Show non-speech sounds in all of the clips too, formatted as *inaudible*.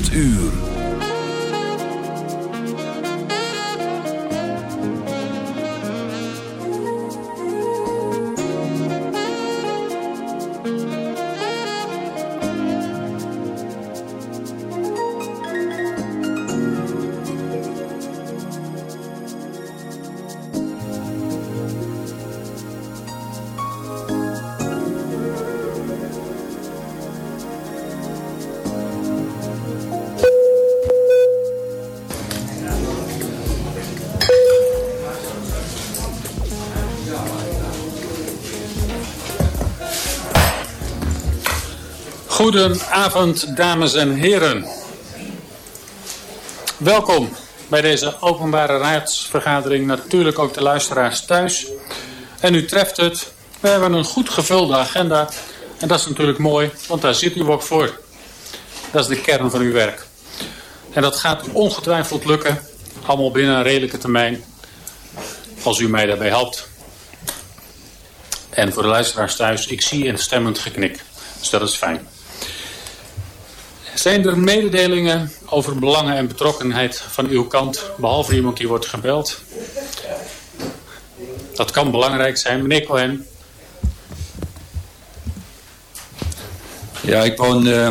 8 uur. Goedenavond, dames en heren. Welkom bij deze openbare raadsvergadering. Natuurlijk ook de luisteraars thuis. En u treft het. We hebben een goed gevulde agenda. En dat is natuurlijk mooi, want daar zit u ook voor. Dat is de kern van uw werk. En dat gaat ongetwijfeld lukken. Allemaal binnen een redelijke termijn. Als u mij daarbij helpt. En voor de luisteraars thuis, ik zie een stemmend geknik. Dus dat is fijn. Zijn er mededelingen over belangen en betrokkenheid van uw kant, behalve iemand die wordt gebeld? Dat kan belangrijk zijn. Meneer Cohen. Ja, ik woon uh,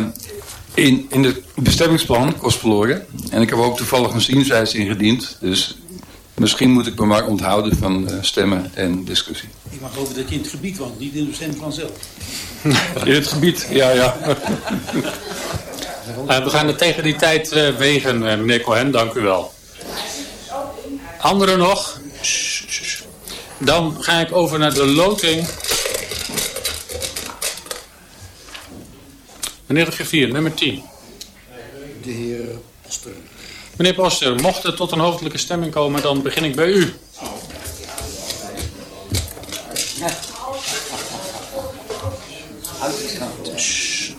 in, in het bestemmingsplan, Kostverloren. En ik heb ook toevallig een zienswijze ingediend. Dus misschien moet ik me maar onthouden van uh, stemmen en discussie. Ik mag hopen dat je in het gebied woont, niet in het bestemmingsplan zelf. in het gebied, ja, ja. Uh, we gaan het tegen die tijd uh, wegen, uh, meneer Cohen. Dank u wel. Anderen nog? Dan ga ik over naar de loting. Meneer de griffier, nummer 10. De heer Poster. Meneer Poster, mocht het tot een hoofdelijke stemming komen, dan begin ik bij u.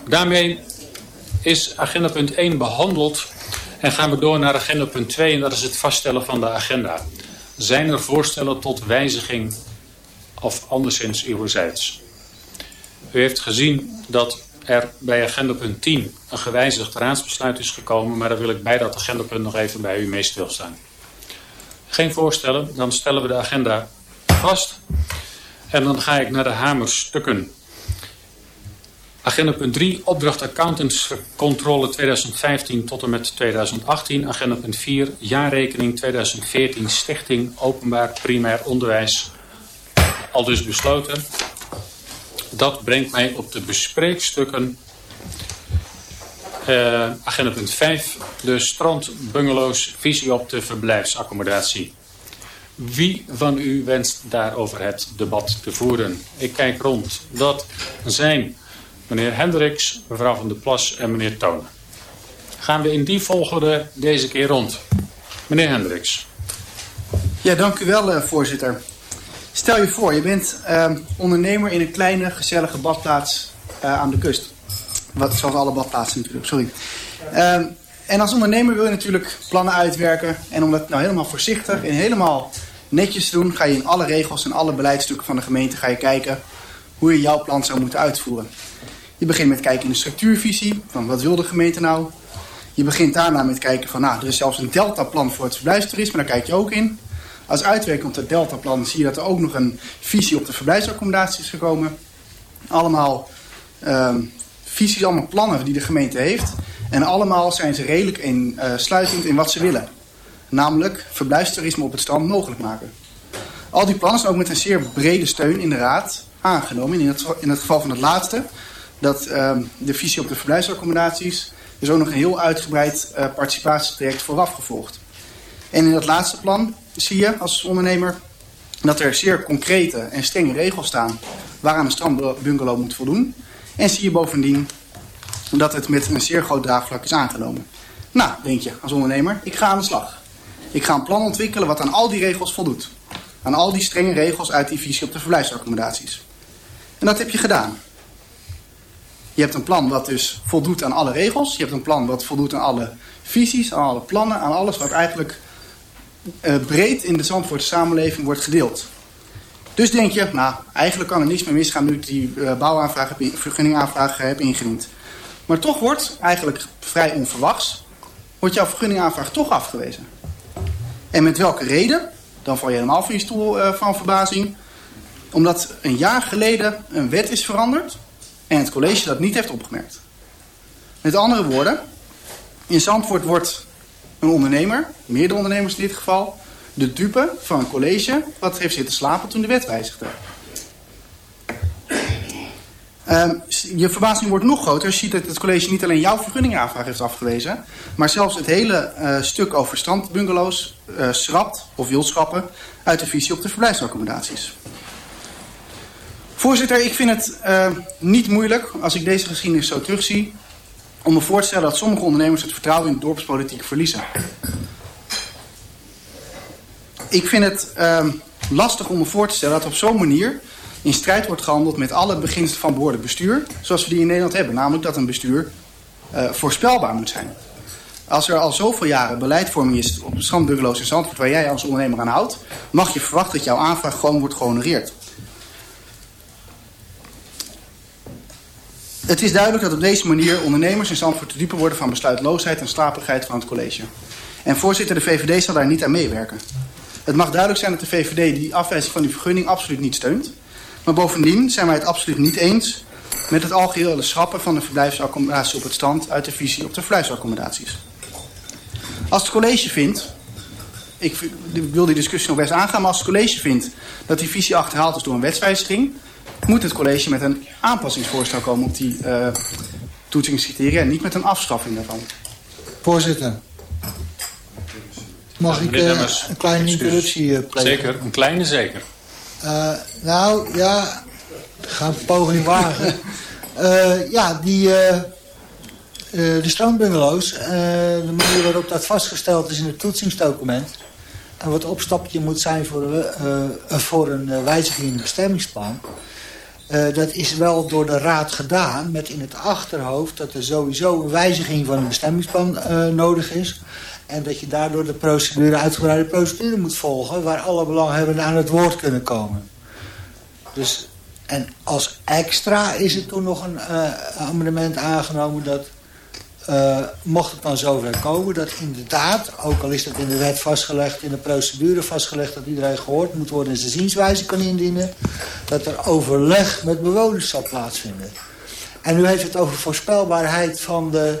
Daarmee is agenda punt 1 behandeld en gaan we door naar agenda punt 2 en dat is het vaststellen van de agenda. Zijn er voorstellen tot wijziging of anderszins uwerzijds? U heeft gezien dat er bij agenda punt 10 een gewijzigd raadsbesluit is gekomen, maar daar wil ik bij dat agendapunt nog even bij u mee stilstaan. Geen voorstellen, dan stellen we de agenda vast. En dan ga ik naar de hamerstukken. Agenda punt 3, opdracht accountantscontrole 2015 tot en met 2018. Agenda punt 4, jaarrekening 2014 Stichting Openbaar Primair Onderwijs. Al dus besloten. Dat brengt mij op de bespreekstukken. Uh, agenda punt 5, de strandbungalows, visie op de verblijfsaccommodatie. Wie van u wenst daarover het debat te voeren? Ik kijk rond. Dat zijn meneer Hendricks, mevrouw van der Plas en meneer Tonen. Gaan we in die volgorde deze keer rond. Meneer Hendricks. Ja, dank u wel, uh, voorzitter. Stel je voor, je bent uh, ondernemer in een kleine, gezellige badplaats uh, aan de kust. Wat, zoals alle badplaatsen natuurlijk, sorry. Uh, en als ondernemer wil je natuurlijk plannen uitwerken. En om dat nou helemaal voorzichtig en helemaal netjes te doen... ga je in alle regels en alle beleidsstukken van de gemeente ga je kijken... hoe je jouw plan zou moeten uitvoeren. Je begint met kijken in de structuurvisie, van wat wil de gemeente nou? Je begint daarna met kijken van, nou, er is zelfs een deltaplan voor het verblijfstoerisme, daar kijk je ook in. Als uitwerking op dat deltaplan zie je dat er ook nog een visie op de verblijfsaccommodatie is gekomen. Allemaal um, visies, allemaal plannen die de gemeente heeft. En allemaal zijn ze redelijk in, uh, sluitend in wat ze willen. Namelijk verblijfstoerisme op het strand mogelijk maken. Al die plannen zijn ook met een zeer brede steun in de raad aangenomen. In het, in het geval van het laatste dat um, de visie op de verblijfsaccommodaties is ook nog een heel uitgebreid uh, participatietraject vooraf gevolgd. En in dat laatste plan zie je als ondernemer dat er zeer concrete en strenge regels staan waaraan een strandbungalow moet voldoen. En zie je bovendien dat het met een zeer groot draagvlak is aangenomen. Nou, denk je als ondernemer, ik ga aan de slag. Ik ga een plan ontwikkelen wat aan al die regels voldoet. Aan al die strenge regels uit die visie op de verblijfsaccommodaties. En dat heb je gedaan. Je hebt een plan wat dus voldoet aan alle regels. Je hebt een plan wat voldoet aan alle visies, aan alle plannen, aan alles wat eigenlijk uh, breed in de Zandvoortse samenleving wordt gedeeld. Dus denk je, nou, eigenlijk kan er niets meer misgaan nu ik die uh, bouwaanvraag, heb, vergunningaanvraag heb ingediend. Maar toch wordt, eigenlijk vrij onverwachts, wordt jouw vergunningaanvraag toch afgewezen. En met welke reden? Dan val je helemaal van je stoel van verbazing. Omdat een jaar geleden een wet is veranderd en het college dat niet heeft opgemerkt. Met andere woorden, in Zandvoort wordt een ondernemer, meerdere ondernemers in dit geval, de dupe van een college wat heeft zitten slapen toen de wet wijzigde. Uh, je verbazing wordt nog groter als je ziet dat het college niet alleen jouw vergunningaanvraag heeft afgewezen, maar zelfs het hele uh, stuk over strandbungalows uh, schrapt of wil schrappen uit de visie op de verblijfsaccommodaties. Voorzitter, ik vind het uh, niet moeilijk als ik deze geschiedenis zo terugzie om me voor te stellen dat sommige ondernemers het vertrouwen in de dorpspolitiek verliezen. Ik vind het uh, lastig om me voor te stellen dat op zo'n manier in strijd wordt gehandeld met alle beginselen van behoorlijk bestuur, zoals we die in Nederland hebben. Namelijk dat een bestuur uh, voorspelbaar moet zijn. Als er al zoveel jaren beleidvorming is op de strandbungalows in Zandvoort waar jij als ondernemer aan houdt, mag je verwachten dat jouw aanvraag gewoon wordt gehonoreerd. Het is duidelijk dat op deze manier ondernemers in Zandvoort te dupe worden van besluitloosheid en slaperigheid van het college. En voorzitter, de VVD zal daar niet aan meewerken. Het mag duidelijk zijn dat de VVD die afwijzing van die vergunning absoluut niet steunt. Maar bovendien zijn wij het absoluut niet eens met het algehele schrappen van de verblijfsaccommodatie op het strand uit de visie op de verblijfsaccommodaties. Als het college vindt, ik wil die discussie nog best aangaan, maar als het college vindt dat die visie achterhaald is door een wetswijziging, moet het college met een aanpassingsvoorstel komen op die uh, toetsingscriteria en niet met een afschaffing daarvan. Voorzitter. Mag ik uh, een kleine interruptie uh, plegen? Zeker, een kleine zeker. Uh, nou, ja, ik ga een poging wagen. uh, *laughs* ja, die, uh, de strandbungalows, de manier waarop dat vastgesteld is in het toetsingsdocument... en wat opstapje moet zijn voor, voor een wijziging in het bestemmingsplan... dat is wel door de raad gedaan met in het achterhoofd... dat er sowieso een wijziging van een bestemmingsplan nodig is... En dat je daardoor de procedure, uitgebreide procedure moet volgen... waar alle belanghebbenden aan het woord kunnen komen. Dus, en als extra is er toen nog een uh, amendement aangenomen... dat uh, mocht het dan zover komen dat inderdaad... ook al is dat in de wet vastgelegd, in de procedure vastgelegd... dat iedereen gehoord moet worden en zijn zienswijze kan indienen... dat er overleg met bewoners zal plaatsvinden. En nu heeft het over voorspelbaarheid van de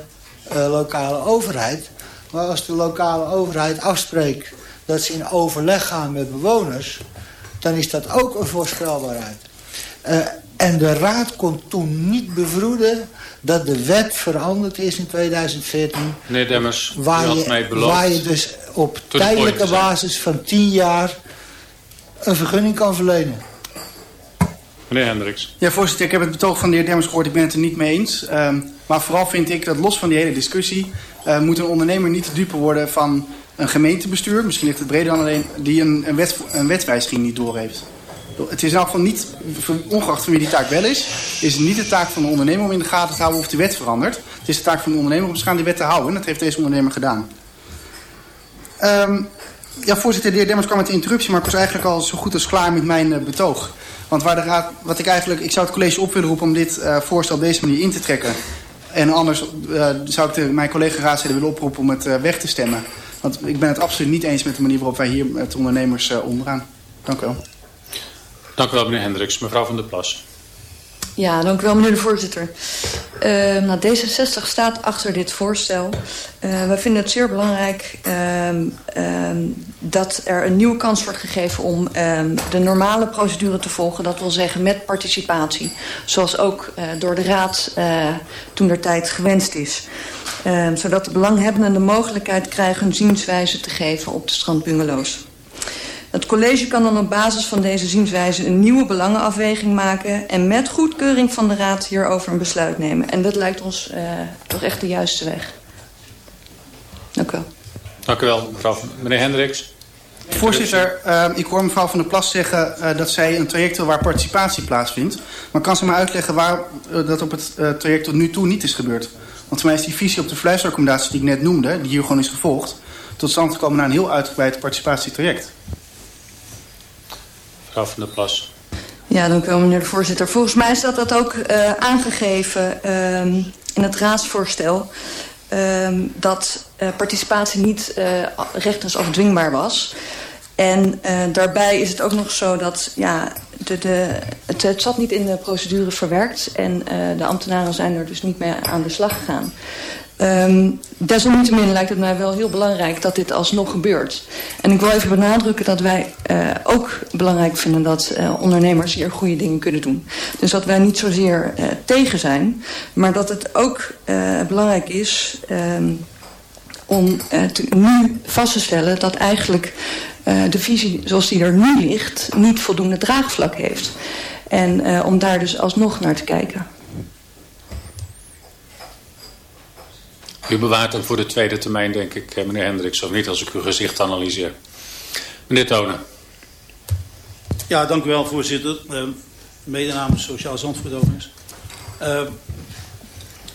uh, lokale overheid... Maar als de lokale overheid afspreekt dat ze in overleg gaan met bewoners... dan is dat ook een voorspelbaarheid. Uh, en de raad kon toen niet bevroeden dat de wet veranderd is in 2014. Meneer Demmers, waar u had mij beloofd... Waar je dus op tijdelijke basis van 10 jaar een vergunning kan verlenen. Meneer Hendricks. Ja, voorzitter, ik heb het betoog van de heer Demmers gehoord. Ik ben het er niet mee eens. Um, maar vooral vind ik dat los van die hele discussie... Uh, moet een ondernemer niet te dupe worden van een gemeentebestuur... misschien ligt het breder dan alleen... die een, een, wet, een wetswijziging niet doorheeft. Het is in geval niet, ongeacht van wie die taak wel is... is het niet de taak van de ondernemer om in de gaten te houden of de wet verandert. Het is de taak van de ondernemer om zich die wet te houden. En dat heeft deze ondernemer gedaan. Um, ja, voorzitter, de heer Demmers kwam met de interruptie... maar ik was eigenlijk al zo goed als klaar met mijn uh, betoog. Want waar de raad, wat ik eigenlijk, ik zou het college op willen roepen om dit uh, voorstel op deze manier in te trekken. En anders uh, zou ik de, mijn collega-raadsleden willen oproepen om het weg te stemmen. Want ik ben het absoluut niet eens met de manier waarop wij hier met ondernemers omgaan. Dank u wel. Dank u wel, meneer Hendricks. Mevrouw van der Plas. Ja, dank u wel, meneer de voorzitter. Uh, nou, D66 staat achter dit voorstel. Uh, wij vinden het zeer belangrijk uh, dat er een nieuwe kans wordt gegeven om ehm, de normale procedure te volgen. Dat wil zeggen met participatie. Zoals ook uh, door de raad toen der tijd gewenst is. Ehm, zodat de belanghebbenden de mogelijkheid krijgen een zienswijze te geven op de strandbungalows. Het college kan dan op basis van deze zienswijze een nieuwe belangenafweging maken... en met goedkeuring van de raad hierover een besluit nemen. En dat lijkt ons uh, toch echt de juiste weg. Dank u wel. Dank u wel, mevrouw. Meneer Hendricks. Voorzitter, uh, ik hoor mevrouw Van der Plas zeggen uh, dat zij een traject wil waar participatie plaatsvindt. Maar kan ze me uitleggen waar uh, dat op het uh, traject tot nu toe niet is gebeurd? Want voor mij is die visie op de fluisrecommendatie die ik net noemde, die hier gewoon is gevolgd, tot stand gekomen na een heel uitgebreid participatietraject. Mevrouw van der. Ja, dank u wel, meneer de voorzitter. Volgens mij is dat, ook uh, aangegeven uh, in het raadsvoorstel ehm, dat uh, participatie niet uh, rechtens afdwingbaar was. En daarbij is het ook nog zo dat ja, de, de, het, het zat niet in de procedure verwerkt. En de ambtenaren zijn er dus niet mee aan de slag gegaan. Um, desalniettemin lijkt het mij wel heel belangrijk dat dit alsnog gebeurt. En ik wil even benadrukken dat wij uh, ook belangrijk vinden dat uh, ondernemers hier goede dingen kunnen doen. Dus dat wij niet zozeer uh, tegen zijn, maar dat het ook belangrijk is um, om nu vast te stellen dat eigenlijk de visie zoals die er nu ligt niet voldoende draagvlak heeft. En om daar dus alsnog naar te kijken. U bewaart hem voor de tweede termijn, denk ik, meneer Hendricks, of niet, als ik uw gezicht analyseer. Meneer Tonen. Ja, dank u wel, voorzitter. Uh, mede namens Sociaal Zandvoort. Uh,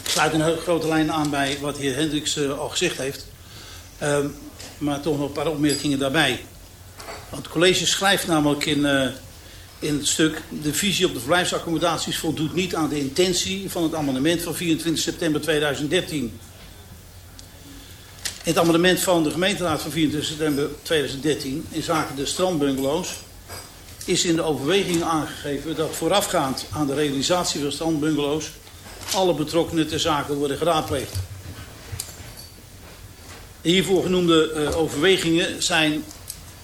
ik sluit een grote lijn aan bij wat heer Hendricks uh, al gezegd heeft. Maar toch nog een paar opmerkingen daarbij. Want het college schrijft namelijk in, in het stuk... de visie op de verblijfsaccommodaties voldoet niet aan de intentie van het amendement van 24 september 2013... Het amendement van de gemeenteraad van 24 september 2013 in zaken de strandbungalows is in de overweging aangegeven dat voorafgaand aan de realisatie van strandbungalows alle betrokkenen ter zake worden geraadpleegd. De hiervoor genoemde uh, overwegingen zijn,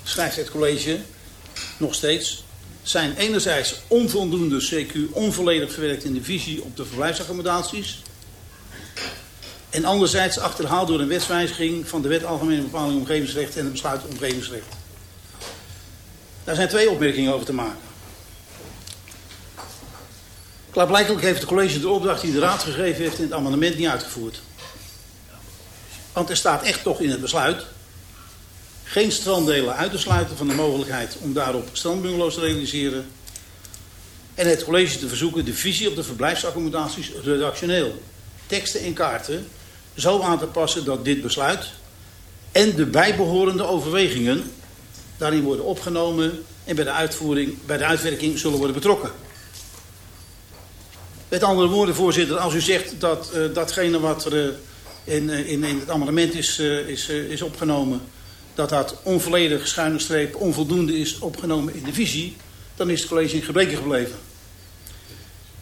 schrijft het college nog steeds, zijn enerzijds onvoldoende CQ onvolledig verwerkt in de visie op de verblijfsaccommodaties en anderzijds achterhaald door een wetswijziging van de wet Algemene Bepaling Omgevingsrecht en het besluit Omgevingsrecht. Daar zijn twee opmerkingen over te maken. Klaarblijkelijk heeft het college de opdracht die de raad gegeven heeft in het amendement niet uitgevoerd. Want er staat echt toch in het besluit geen stranddelen uit te sluiten van de mogelijkheid om daarop strandbungalows te realiseren. En het college te verzoeken de visie op de verblijfsaccommodaties redactioneel, teksten en kaarten zo aan te passen dat dit besluit en de bijbehorende overwegingen daarin worden opgenomen en bij de, uitvoering, bij de uitwerking zullen worden betrokken. Met andere woorden, voorzitter, als u zegt dat uh, datgene wat er uh, in, uh, in, in, het amendement is, is, is opgenomen, dat dat onvolledig, schuine streep, onvoldoende is opgenomen in de visie, dan is het college in gebreken gebleven.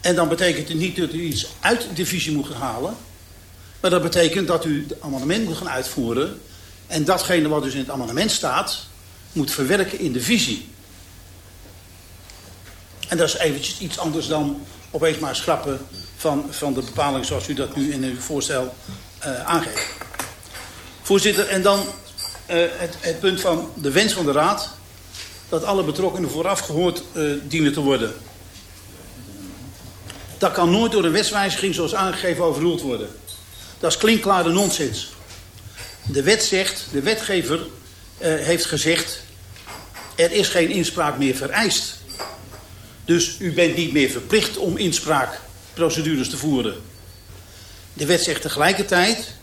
En dan betekent het niet dat u iets uit de visie moet halen, maar dat betekent dat u het amendement moet gaan uitvoeren. En datgene wat dus in het amendement staat, moet verwerken in de visie. En dat is eventjes iets anders dan opeens maar schrappen van, van de bepaling zoals u dat nu in uw voorstel uh, aangeeft. Voorzitter, en dan uh, het, het, punt van de wens van de Raad... dat alle betrokkenen vooraf gehoord uh, dienen te worden. Dat kan nooit door een wetswijziging zoals aangegeven overroeld worden. Dat is klinkklare nonsens. De wet zegt, de wetgever uh, heeft gezegd... er is geen inspraak meer vereist. Dus u bent niet meer verplicht om inspraakprocedures te voeren. De wet zegt tegelijkertijd...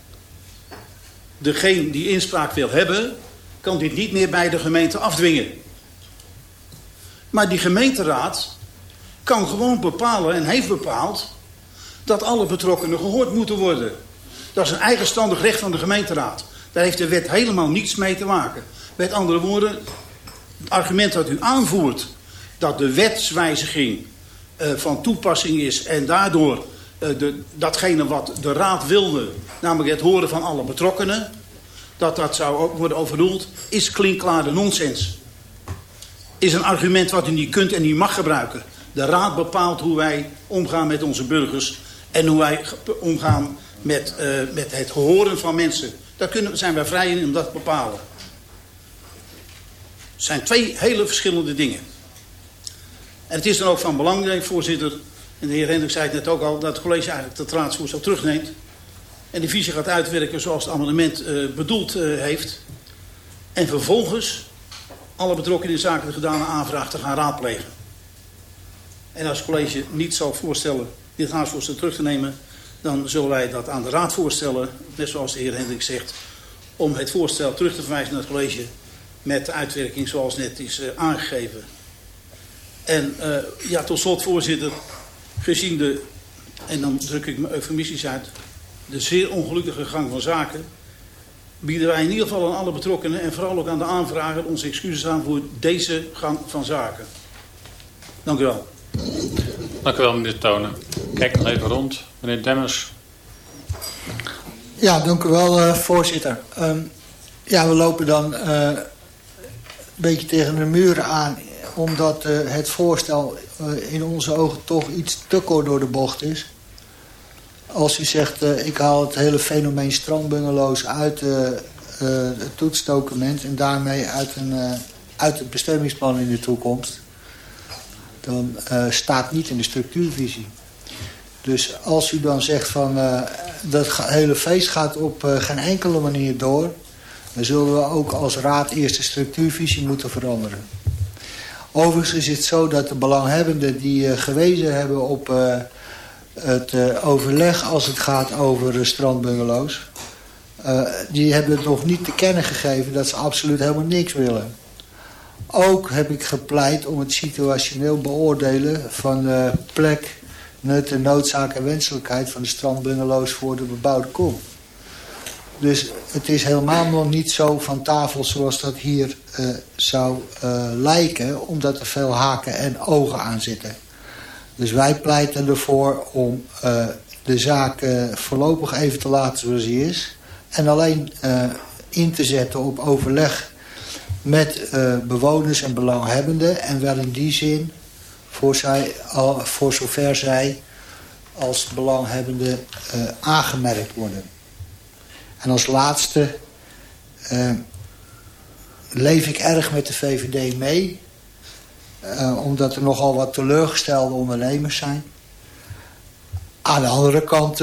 degene die inspraak wil hebben... kan dit niet meer bij de gemeente afdwingen. Maar die gemeenteraad kan gewoon bepalen en heeft bepaald... dat alle betrokkenen gehoord moeten worden... Dat is een eigenstandig recht van de gemeenteraad. Daar heeft de wet helemaal niets mee te maken. Met andere woorden, het argument dat u aanvoert... dat de wetswijziging uh, van toepassing is... en daardoor uh, de, datgene wat de raad wilde... namelijk het horen van alle betrokkenen... dat dat zou worden overroeld... is klinkklare nonsens. Is een argument wat u niet kunt en niet mag gebruiken. De raad bepaalt hoe wij omgaan met onze burgers... en hoe wij omgaan met, uh, met het horen van mensen. Daar kunnen, zijn wij vrij in om dat te bepalen. Het zijn twee hele verschillende dingen. En het is dan ook van belang, voorzitter... en de heer Hendrik zei het net ook al... dat het college eigenlijk dat raadsvoorstel terugneemt... en de visie gaat uitwerken zoals het amendement uh, bedoeld heeft... en vervolgens alle betrokkenen in zaken de gedane aanvraag te gaan raadplegen. En als het college niet zal voorstellen dit raadsvoorstel terug te nemen dan zullen wij dat aan de raad voorstellen, net zoals de heer Hendrik zegt, om het voorstel terug te verwijzen naar het college met de uitwerking zoals net is uh, aangegeven. En uh, ja, tot slot voorzitter, gezien de en dan druk ik me eufemistisch uit, de zeer ongelukkige gang van zaken, bieden wij in ieder geval aan alle betrokkenen en vooral ook aan de aanvrager onze excuses aan voor deze gang van zaken. Dank u wel. Dank u wel, meneer Tonen. Kijk nog even rond. Meneer Demmers. Ja, dank u wel, uh, voorzitter. Um, ja, we lopen dan uh, een beetje tegen de muren aan... omdat uh, het voorstel in onze ogen toch iets te kort door de bocht is. Als u zegt, ik haal het hele fenomeen strandbungalows uit het toetsdocument... en daarmee uit, een, uit het bestemmingsplan in de toekomst... dan staat niet in de structuurvisie. Dus als u dan zegt van uh, dat hele feest gaat op uh, geen enkele manier door... dan zullen we ook als raad eerst de structuurvisie moeten veranderen. Overigens is het zo dat de belanghebbenden die uh, gewezen hebben op het overleg... als het gaat over strandbungalows... die hebben het nog niet te kennen gegeven dat ze absoluut helemaal niks willen. Ook heb ik gepleit om het situationeel beoordelen van de plek nut de noodzaak en wenselijkheid van de strandbungalows voor de bebouwde kom. Dus het is helemaal nog niet zo van tafel zoals dat hier uh, zou uh, lijken, omdat er veel haken en ogen aan zitten. Dus wij pleiten ervoor om uh, de zaak voorlopig even te laten zoals die is. En alleen in te zetten op overleg met bewoners en belanghebbenden. En wel in die zin voor, zij, voor zover zij als belanghebbende uh, aangemerkt worden. En als laatste uh, leef ik erg met de VVD mee. Uh, omdat er nogal wat teleurgestelde ondernemers zijn. Aan de andere kant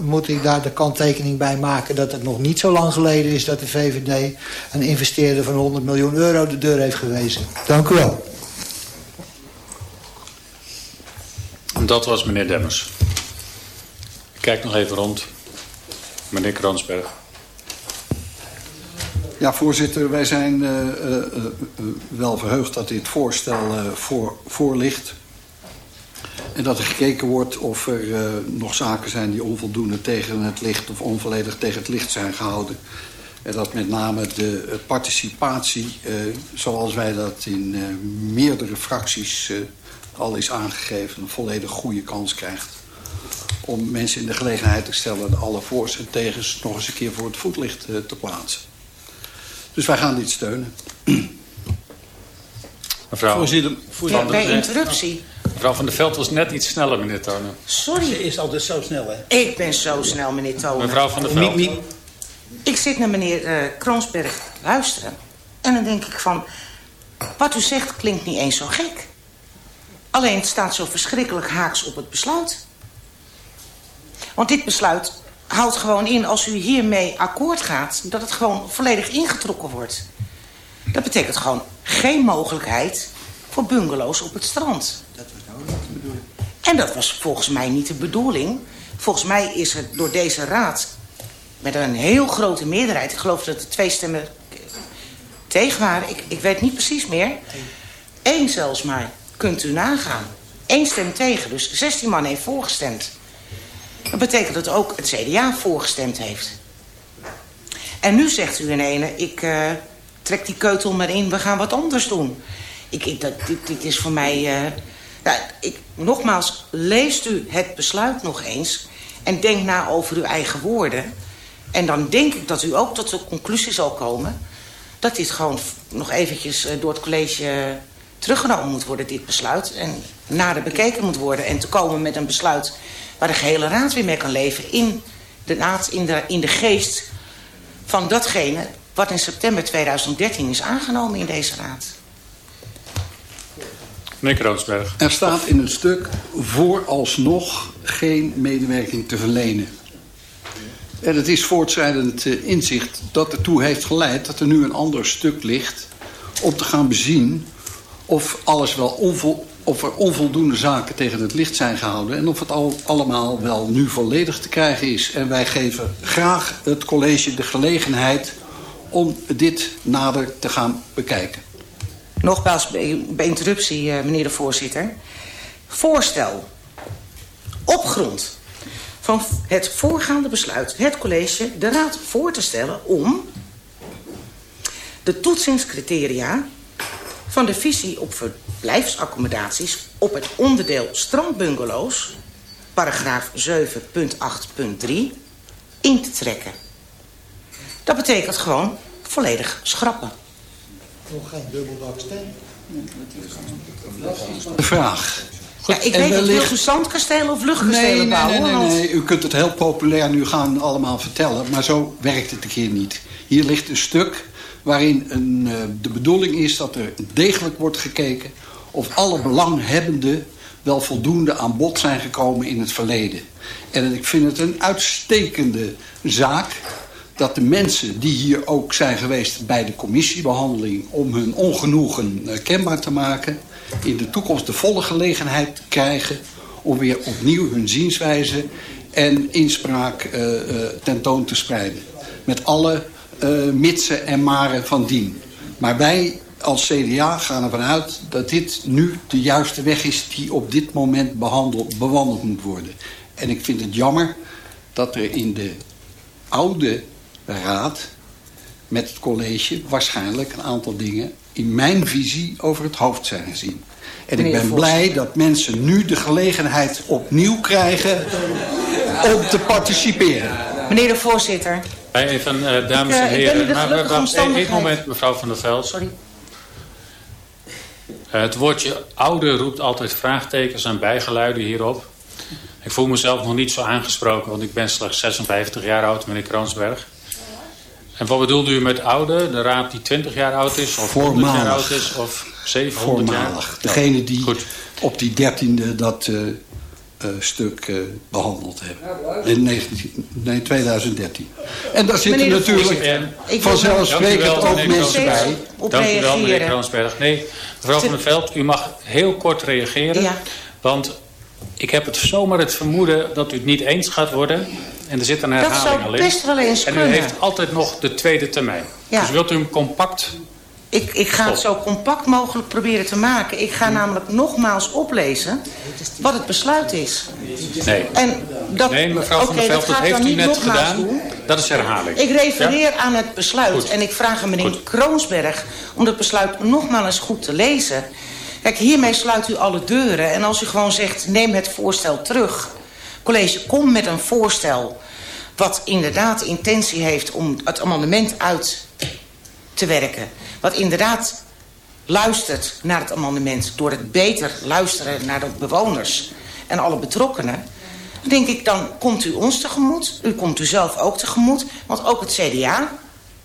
moet ik daar de kanttekening bij maken... dat het nog niet zo lang geleden is dat de VVD... een investeerder van 100 miljoen euro de deur heeft gewezen. Dank u wel. Dat was meneer Demmers. Ik kijk nog even rond. Meneer Kransberg. Ja, voorzitter, wij zijn uh, uh, uh, wel verheugd dat dit voorstel voor, voor ligt. En dat er gekeken wordt of er nog zaken zijn die onvoldoende tegen het licht... of onvolledig tegen het licht zijn gehouden. En dat met name de participatie, zoals wij dat in meerdere fracties al is aangegeven... een volledig goede kans krijgt om mensen in de gelegenheid te stellen... alle voor's en tegens nog eens een keer voor het voetlicht uh, te plaatsen. Dus wij gaan dit steunen. Mevrouw, voorzitter, voorzitter. bij interruptie. Mevrouw van der Veld was net iets sneller, meneer Tonen. Sorry. Ze is altijd zo snel, hè? Ik ben zo snel, meneer Tonen. Mevrouw van der Veld. Ik zit naar meneer uh, te luisteren. En dan denk ik van... Wat u zegt klinkt niet eens zo gek. Alleen het staat zo verschrikkelijk haaks op het besluit. Want dit besluit houdt gewoon in, als u hiermee akkoord gaat... dat het gewoon volledig ingetrokken wordt. Dat betekent gewoon geen mogelijkheid voor bungalows op het strand. Dat was nou niet de bedoeling. En dat was volgens mij niet de bedoeling. Volgens mij is er door deze raad met een heel grote meerderheid... ik geloof dat er twee stemmen tegen waren. Ik, ik weet niet precies meer. Eén zelfs maar kunt u nagaan. Eén stem tegen, dus 16 man heeft voorgestemd. Dat betekent dat ook het CDA voorgestemd heeft. En nu zegt u in ene, ik uh, trek die keutel maar in, we gaan wat anders doen. Ik, ik, dat, dit, dit is voor mij... Uh, nou, ik, nogmaals, leest u het besluit nog eens... en denk na over uw eigen woorden. En dan denk ik dat u ook tot de conclusie zal komen... dat dit gewoon nog eventjes uh, door het college teruggenomen moet worden, dit besluit. En nader bekeken moet worden. En te komen met een besluit waar de gehele raad weer mee kan leven. In de, raad, in de, in de geest van datgene wat in september 2013 is aangenomen in deze raad. Meneer Kroonsberg. Er staat in het stuk vooralsnog geen medewerking te verlenen. En het is voortschrijdend eh, inzicht dat ertoe heeft geleid dat er nu een ander stuk ligt om te gaan bezien of alles wel of er onvoldoende zaken tegen het licht zijn gehouden... en of het al, allemaal wel nu volledig te krijgen is. En wij geven graag het college de gelegenheid om dit nader te gaan bekijken. Nogmaals, bij interruptie, eh, meneer de voorzitter. Voorstel op grond van het voorgaande besluit het college de raad voor te stellen om de toetsingscriteria van de visie op verblijfsaccommodaties op het onderdeel strandbungalows, paragraaf 7.8.3, in te trekken. Dat betekent gewoon volledig schrappen. Nog geen. De vraag. Ja, ik weet niet, wellicht- wilt u zandkastelen of Nee, luchtkastelen nee, nee, bouwen? nee, Want- nee. U kunt het heel populair nu gaan allemaal vertellen. Maar zo werkt het een keer niet. Hier ligt een stuk waarin een, eh, de bedoeling is dat er degelijk wordt gekeken... of alle belanghebbenden wel voldoende aan bod zijn gekomen in het verleden. En ik vind het een uitstekende zaak dat de mensen die hier ook zijn geweest bij de commissiebehandeling... om hun ongenoegen eh, kenbaar te maken... in de toekomst de volle gelegenheid krijgen... om weer opnieuw hun zienswijze en inspraak eh, eh, tentoon te spreiden. Met alle eh, mitsen en maren van dien. Maar wij als CDA gaan ervan uit dat dit nu de juiste weg is... die op dit moment behandeld, bewandeld moet worden. En ik vind het jammer dat er in de oude raad met het college waarschijnlijk een aantal dingen in mijn visie over het hoofd zijn gezien. En ik ben blij dat mensen nu de gelegenheid opnieuw krijgen om te participeren. Meneer de voorzitter. Even, eh, dames Ik, en eh, ik ben heren. maar wacht, één omstandigheid. moment, mevrouw van der Veld. Sorry. Eh, het woordje oude roept altijd vraagtekens en bijgeluiden hierop. Ik voel mezelf nog niet zo aangesproken, want ik ben slechts 56 jaar oud, meneer Kroonsberg. En wat bedoelt u met oude? De raad die 20 jaar oud is, of 100 jaar Voormalig. oud is, of 700 jaar? Voormalig. Degene die Goed. op die dertiende dat eh, stuk eh, behandeld hebben. In 19, nee, 2013. En daar zitten Meneer natuurlijk wel, ook meneer mensen bij. Op Dank u wel, meneer. Nee, mevrouw van der Veld, u mag heel kort reageren. Ja. Want ik heb het zomaar het vermoeden dat u het niet eens gaat worden. En er zit een Dat herhaling al in. best wel eens En u heeft altijd nog de tweede termijn. Ja. Dus wilt u hem compact... Ik, ik ga het zo compact mogelijk proberen te maken. Ik ga namelijk nogmaals oplezen wat het besluit is. Nee. En dat, Nee, mevrouw van der Veld, dat heeft u niet net gedaan. doen. Dat is herhaling. Ik refereer Ja? aan het besluit Goed. en ik vraag aan meneer Goed. Kroonsberg om dat besluit nogmaals eens goed te lezen. Kijk, hiermee sluit u alle deuren. En als u gewoon zegt, neem het voorstel terug. College, kom met een voorstel wat inderdaad de intentie heeft om het amendement uit te werken. Wat inderdaad luistert naar het amendement door het beter luisteren naar de bewoners en alle betrokkenen. Dan denk ik, dan komt u ons tegemoet. U komt u zelf ook tegemoet. Want ook het CDA,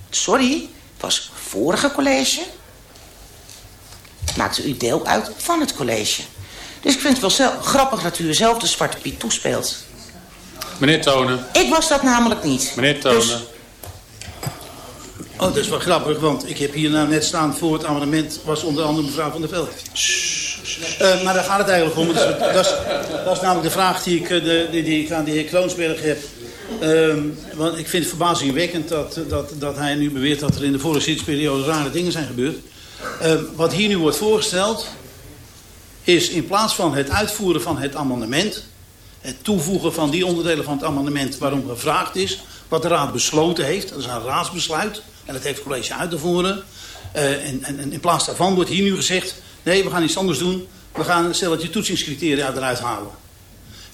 sorry, was vorige college. Maakte u deel uit van het college. Dus ik vind het wel grappig dat u zelf de Zwarte Piet toespeelt. Meneer Tonen. Ik was dat namelijk niet. Meneer Tonen. Dus Oh, dat is wel grappig, want ik heb hier nou net staan voor het amendement... was onder andere mevrouw van der Veld. Eh, maar daar gaat het eigenlijk om. Dat is, dat is, dat is namelijk de vraag die ik, eh, de, die, die ik aan de heer Kroonsberg heb. Ehm, want ik vind het verbazingwekkend dat, dat, dat hij nu beweert... dat er in de vorige zittingsperiode rare dingen zijn gebeurd. Ehm, wat hier nu wordt voorgesteld... is in plaats van het uitvoeren van het amendement... het toevoegen van die onderdelen van het amendement waarom gevraagd is... wat de raad besloten heeft, dat is een raadsbesluit... en dat heeft het college uit te voeren... Eh, en, en, in plaats daarvan wordt hier nu gezegd... nee, we gaan iets anders doen. We gaan een stelletje toetsingscriteria eruit halen.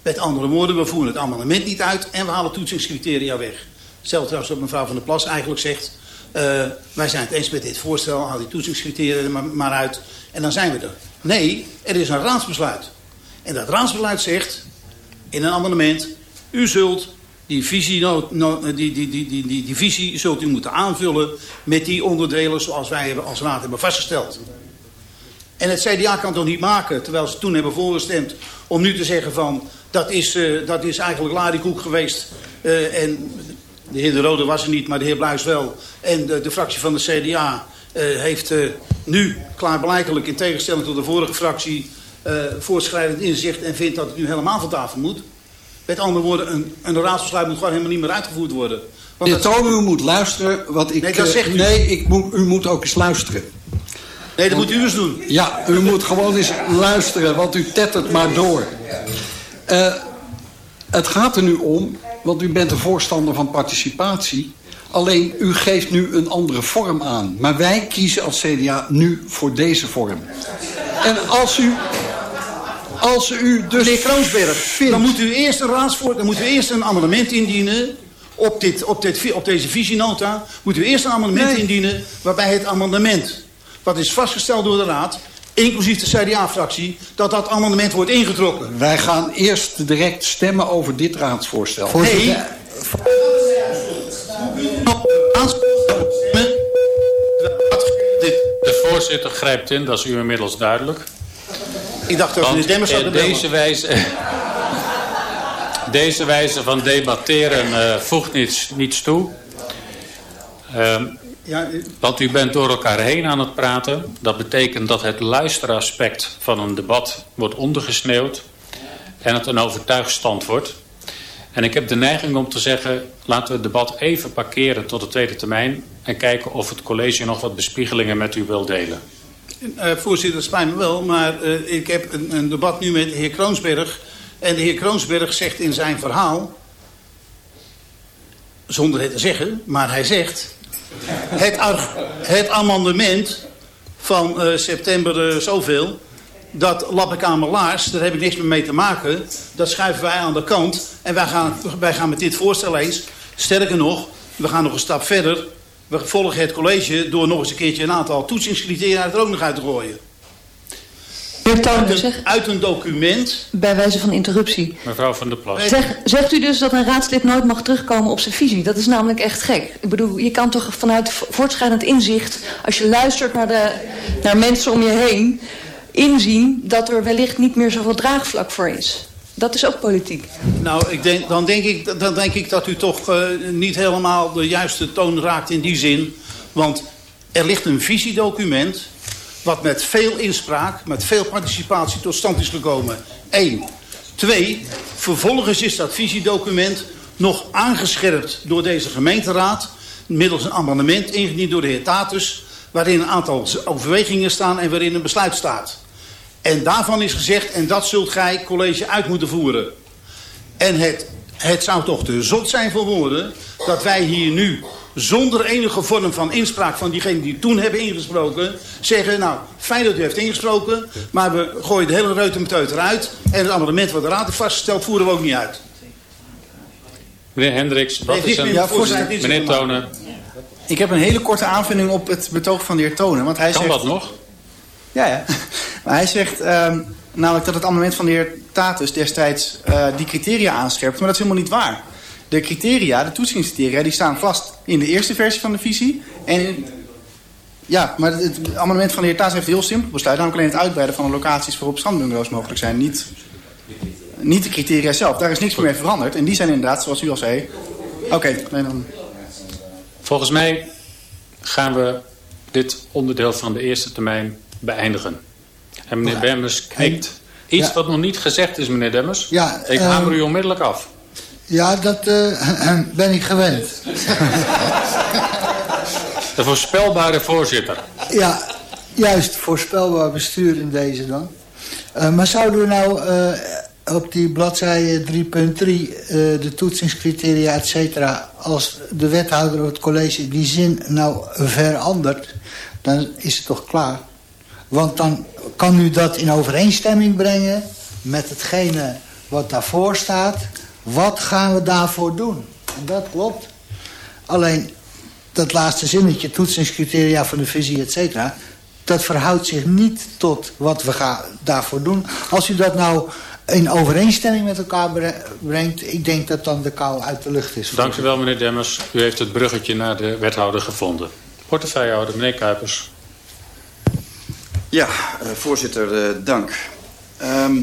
Met andere woorden, we voeren het amendement niet uit... en we halen toetsingscriteria weg. Hetzelfde als wat mevrouw van der Plas eigenlijk zegt... eh, wij zijn het eens met dit voorstel, haal die toetsingscriteria er maar uit... en dan zijn we er. Nee, er is een raadsbesluit. En dat raadsbesluit zegt in een amendement... u zult die visie, no- no- die, visie zult u moeten aanvullen... met die onderdelen zoals wij hebben- als raad hebben vastgesteld. En het CDA kan toch niet maken, terwijl ze toen hebben voorgestemd... om nu te zeggen van, dat is, eh, dat is eigenlijk larikoek geweest... eh, en de heer De Rode was er niet, maar de heer Bluis wel... en de, fractie van de CDA eh, heeft nu klaarblijkelijk... in tegenstelling tot de vorige fractie... voortschrijdend inzicht en vindt dat het nu helemaal van tafel moet. Met andere woorden, een, een raadsbesluit moet gewoon helemaal niet meer uitgevoerd worden. Want Meneer Tonen, u moet luisteren. Wat ik, Nee, dat eh, zegt u. Nee, ik moet, u moet ook eens luisteren. nee, dat moet u eens doen. Ja, u moet gewoon eens luisteren, want u tettert maar door. Eh, het gaat er nu om, want u bent een voorstander van participatie. Alleen u geeft nu een andere vorm aan. Maar wij kiezen als CDA nu voor deze vorm. En als u, als u dus Meneer Kroonsberg, vindt... dan moet u eerst een raadsvoor, dan moet u eerst een amendement indienen op, dit, op, dit, op deze visienota. Moet u eerst een amendement Nee. indienen waarbij het amendement, wat is vastgesteld door de raad, inclusief de CDA-fractie, dat dat amendement wordt ingetrokken. Wij gaan eerst direct stemmen over dit raadsvoorstel. Voorzitter, De voorzitter grijpt in, dat is u inmiddels duidelijk. Ik dacht dat meneer Demmers zou deze wijze, *laughs* deze wijze van debatteren eh, voegt niets, niets toe. Ehm, Ja, eh, want u bent door elkaar heen aan het praten. Dat betekent dat het luisteraspect van een debat wordt ondergesneeuwd. En het een overtuigstand wordt. En ik heb de neiging om te zeggen... laten we het debat even parkeren tot de tweede termijn... en kijken of het college nog wat bespiegelingen met u wil delen. Eh, voorzitter, spijt me wel, maar eh, ik heb een, een debat nu met de heer Kroonsberg. En de heer Kroonsberg zegt in zijn verhaal, zonder het te zeggen, maar hij zegt... Het, het amendement van eh, september zoveel, dat Lappekamer Laars, daar heb ik niks meer mee te maken. Dat schuiven wij aan de kant en wij gaan, wij gaan met dit voorstel eens. Sterker nog, we gaan nog een stap verder. We volgen het college door nog eens een keertje een aantal toetsingscriteria er ook nog uit te gooien. Uit een, uit een document. bij wijze van interruptie. Mevrouw van der Plas. Zeg, zegt u dus dat een raadslid nooit mag terugkomen op zijn visie? Dat is namelijk echt gek. Ik bedoel, je kan toch vanuit vo- voortschrijdend inzicht... als je luistert naar, de, naar mensen om je heen... inzien dat er wellicht niet meer zoveel draagvlak voor is. Dat is ook politiek. Nou, ik denk, dan, denk ik, dan denk ik dat u toch eh, niet helemaal de juiste toon raakt in die zin. Want er ligt een visiedocument wat met veel inspraak, met veel participatie tot stand is gekomen. Eén. Twee, vervolgens is dat visiedocument nog aangescherpt door deze gemeenteraad... middels een amendement ingediend door de heer Tatus... waarin een aantal overwegingen staan en waarin een besluit staat. En daarvan is gezegd, en dat zult gij college uit moeten voeren. En het, het zou toch te zot zijn voor woorden... dat wij hier nu zonder enige vorm van inspraak van diegenen die toen hebben ingesproken... zeggen, nou, fijn dat u heeft ingesproken... maar we gooien de hele reutemeteut eruit... en het amendement wat de raad heeft vastgesteld voeren we ook niet uit. Meneer Hendricks, wat is een... voorzitter Meneer. Tonen, Ik heb een hele korte aanvulling op het betoog van de heer Tonen. Want hij kan zegt, dat nog? Ja, ja. Maar hij zegt ehm, namelijk dat het amendement van de heer Tatus destijds eh, die criteria aanscherpt. Maar dat is helemaal niet waar. De criteria, de toetsingscriteria, die staan vast in de eerste versie van de visie. En ja, maar het, amendement van de heer Tatus heeft een heel simpel besluit. Namelijk alleen het uitbreiden van de locaties waarop strandbungalows mogelijk zijn. Niet, niet de criteria zelf. Daar is niks meer mee veranderd. En die zijn inderdaad, zoals u al zei... Oké, dan... Volgens mij gaan we dit onderdeel van de eerste termijn beëindigen. En meneer Demmers knikt. Iets Ja. wat nog niet gezegd is, meneer Demmers. Ja, Ik ehm, hamer u onmiddellijk af. ja, dat eh, *clears throat* ben ik gewend. *laughs* De voorspelbare voorzitter. Ja, juist, voorspelbaar bestuur in deze dan. Eh, maar zouden we nou eh, op die bladzijde 3.3 eh, de toetsingscriteria, et cetera... als de wethouder of het college die zin nou verandert... dan is het toch klaar. Want dan kan u dat in overeenstemming brengen met hetgene wat daarvoor staat. Wat gaan we daarvoor doen? En dat klopt. Alleen dat laatste zinnetje, toetsingscriteria van de visie, et cetera... dat verhoudt zich niet tot wat we gaan daarvoor doen. Als u dat nou in overeenstemming met elkaar bre- brengt... ik denk dat dan de kou uit de lucht is. Dank u wel, meneer Demmers. U heeft het bruggetje naar de wethouder gevonden. Portefeuillehouder, meneer Kuipers. Ja, eh, voorzitter, eh, dank. Ehm,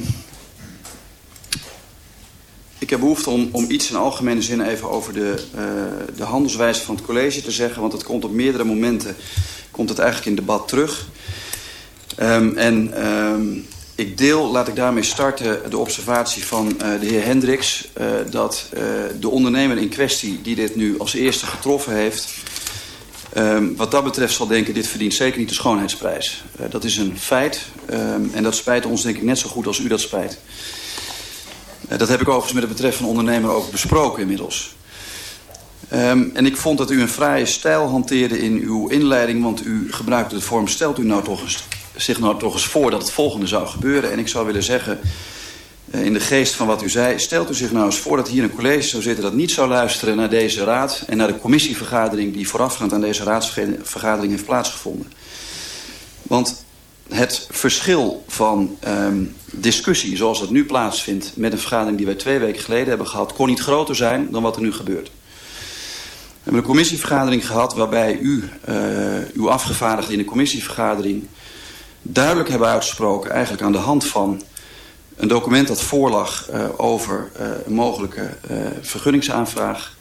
ik heb behoefte om, om iets in algemene zin even over de, eh, de handelswijze van het college te zeggen. Want het komt op meerdere momenten komt het eigenlijk in debat terug. Ehm, en ehm, ik deel, laat ik daarmee starten, de observatie van de heer Hendricks... dat de ondernemer in kwestie die dit nu als eerste getroffen heeft... Ehm, wat dat betreft zal denken, dit verdient zeker niet de schoonheidsprijs. Eh, dat is een feit. Ehm, en dat spijt ons denk ik net zo goed als u dat spijt. Uh, dat heb ik overigens met de betreffende ondernemer ook besproken inmiddels. Um, en ik vond dat u een fraaie stijl hanteerde in uw inleiding... want u gebruikte de vorm, stelt u nou toch eens, zich nou toch eens voor dat het volgende zou gebeuren. En ik zou willen zeggen, uh, in de geest van wat u zei... stelt u zich nou eens voor dat hier een college zou zitten... dat niet zou luisteren naar deze raad... en naar de commissievergadering die voorafgaand aan deze raadsvergadering heeft plaatsgevonden. Want het verschil van um, discussie zoals het nu plaatsvindt... met een vergadering die wij twee weken geleden hebben gehad... kon niet groter zijn dan wat er nu gebeurt. We hebben een commissievergadering gehad waarbij u, uh, uw afgevaardigden in de commissievergadering duidelijk hebben uitgesproken, eigenlijk aan de hand van een document dat voorlag uh, over uh, een mogelijke uh, vergunningsaanvraag,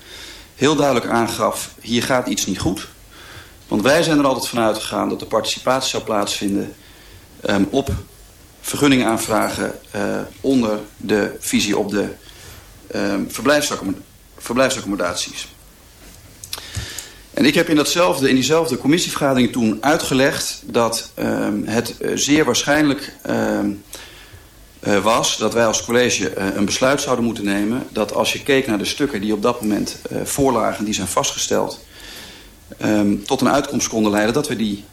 heel duidelijk aangaf, hier gaat iets niet goed. Want wij zijn er altijd vanuit gegaan dat de participatie zou plaatsvinden um, op vergunningaanvragen onder de visie op de um, verblijfsaccommodaties. En ik heb in, datzelfde, in diezelfde commissievergadering toen uitgelegd dat um, het zeer waarschijnlijk was dat wij als college uh, een besluit zouden moeten nemen. Dat als je keek naar de stukken die op dat moment voorlagen, die zijn vastgesteld, um, tot een uitkomst konden leiden dat we, die,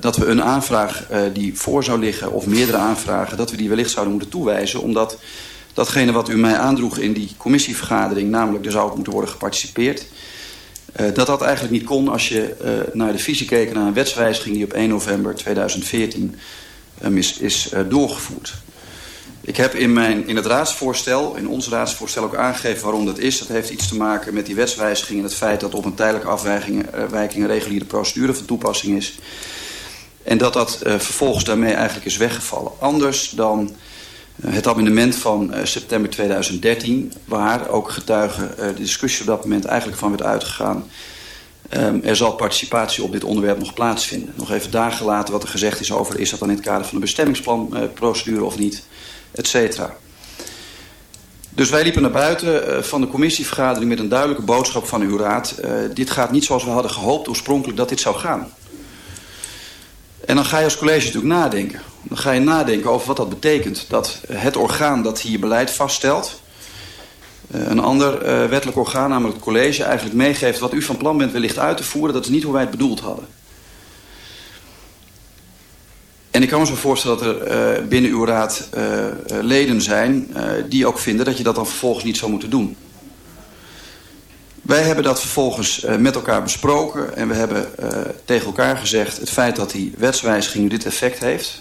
dat we een aanvraag die voor zou liggen of meerdere aanvragen, dat we die wellicht zouden moeten toewijzen. Omdat datgene wat u mij aandroeg in die commissievergadering, namelijk er zou moeten worden geparticipeerd dat dat eigenlijk niet kon als je naar de visie keek naar een wetswijziging die op 1 november 2014 um, is, is uh, doorgevoerd. Ik heb in, mijn, in het raadsvoorstel, in ons raadsvoorstel ook aangegeven waarom dat is. Dat heeft iets te maken met die wetswijziging en het feit dat op een tijdelijke afwijking een reguliere procedure van toepassing is. En dat dat vervolgens daarmee eigenlijk is weggevallen. Anders dan het amendement van september 2013, waar ook getuigen de discussie op dat moment eigenlijk van werd uitgegaan. Um, er zal participatie op dit onderwerp nog plaatsvinden. Nog even dagen later wat er gezegd is over is dat dan in het kader van de bestemmingsplanprocedure uh, of niet, et cetera. Dus wij liepen naar buiten uh, van de commissievergadering met een duidelijke boodschap van uw raad. Uh, dit gaat niet zoals we hadden gehoopt oorspronkelijk dat dit zou gaan. En dan ga je als college natuurlijk nadenken. Dan ga je nadenken over wat dat betekent. Dat het orgaan dat hier beleid vaststelt... een ander uh, wettelijk orgaan, namelijk het college... eigenlijk meegeeft wat u van plan bent wellicht uit te voeren. Dat is niet hoe wij het bedoeld hadden. En ik kan me zo voorstellen dat er uh, binnen uw raad uh, leden zijn... die ook vinden dat je dat dan vervolgens niet zou moeten doen. Wij hebben dat vervolgens uh, met elkaar besproken en we hebben uh, tegen elkaar gezegd... het feit dat die wetswijziging dit effect heeft...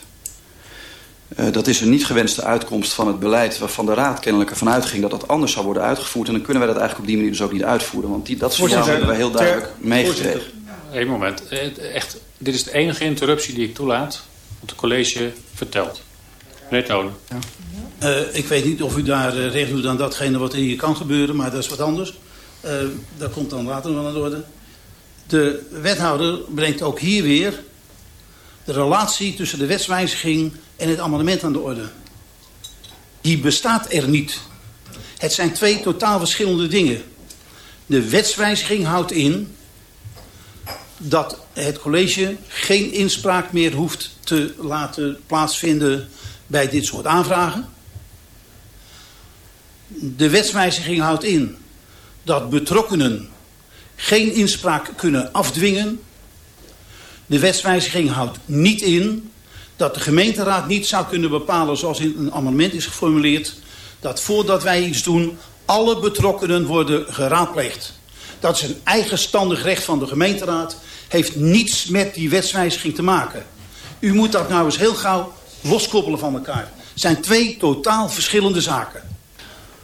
Uh, dat is een niet gewenste uitkomst van het beleid waarvan de Raad kennelijk ervan uitging dat dat anders zou worden uitgevoerd. En dan kunnen wij dat eigenlijk op die manier dus ook niet uitvoeren. Want die, dat signaal hebben wij heel duidelijk meegekregen. Eén moment. Echt, dit is de enige interruptie die ik toelaat. Want het college vertelt. Meneer Tonen. Ja. Uh, ik weet niet of u daar uh, recht doet aan datgene wat hier kan gebeuren, maar dat is wat anders. Uh, dat komt dan later nog aan de orde. De wethouder brengt ook hier weer de relatie tussen de wetswijziging en het amendement aan de orde. Die bestaat er niet. Het zijn twee totaal verschillende dingen. De wetswijziging houdt in dat het college geen inspraak meer hoeft te laten plaatsvinden bij dit soort aanvragen. De wetswijziging houdt in dat betrokkenen geen inspraak kunnen afdwingen. De wetswijziging houdt niet in dat de gemeenteraad niet zou kunnen bepalen zoals in een amendement is geformuleerd. Dat voordat wij iets doen alle betrokkenen worden geraadpleegd. Dat is een eigenstandig recht van de gemeenteraad. Heeft niets met die wetswijziging te maken. U moet dat nou eens heel gauw loskoppelen van elkaar. Het zijn twee totaal verschillende zaken.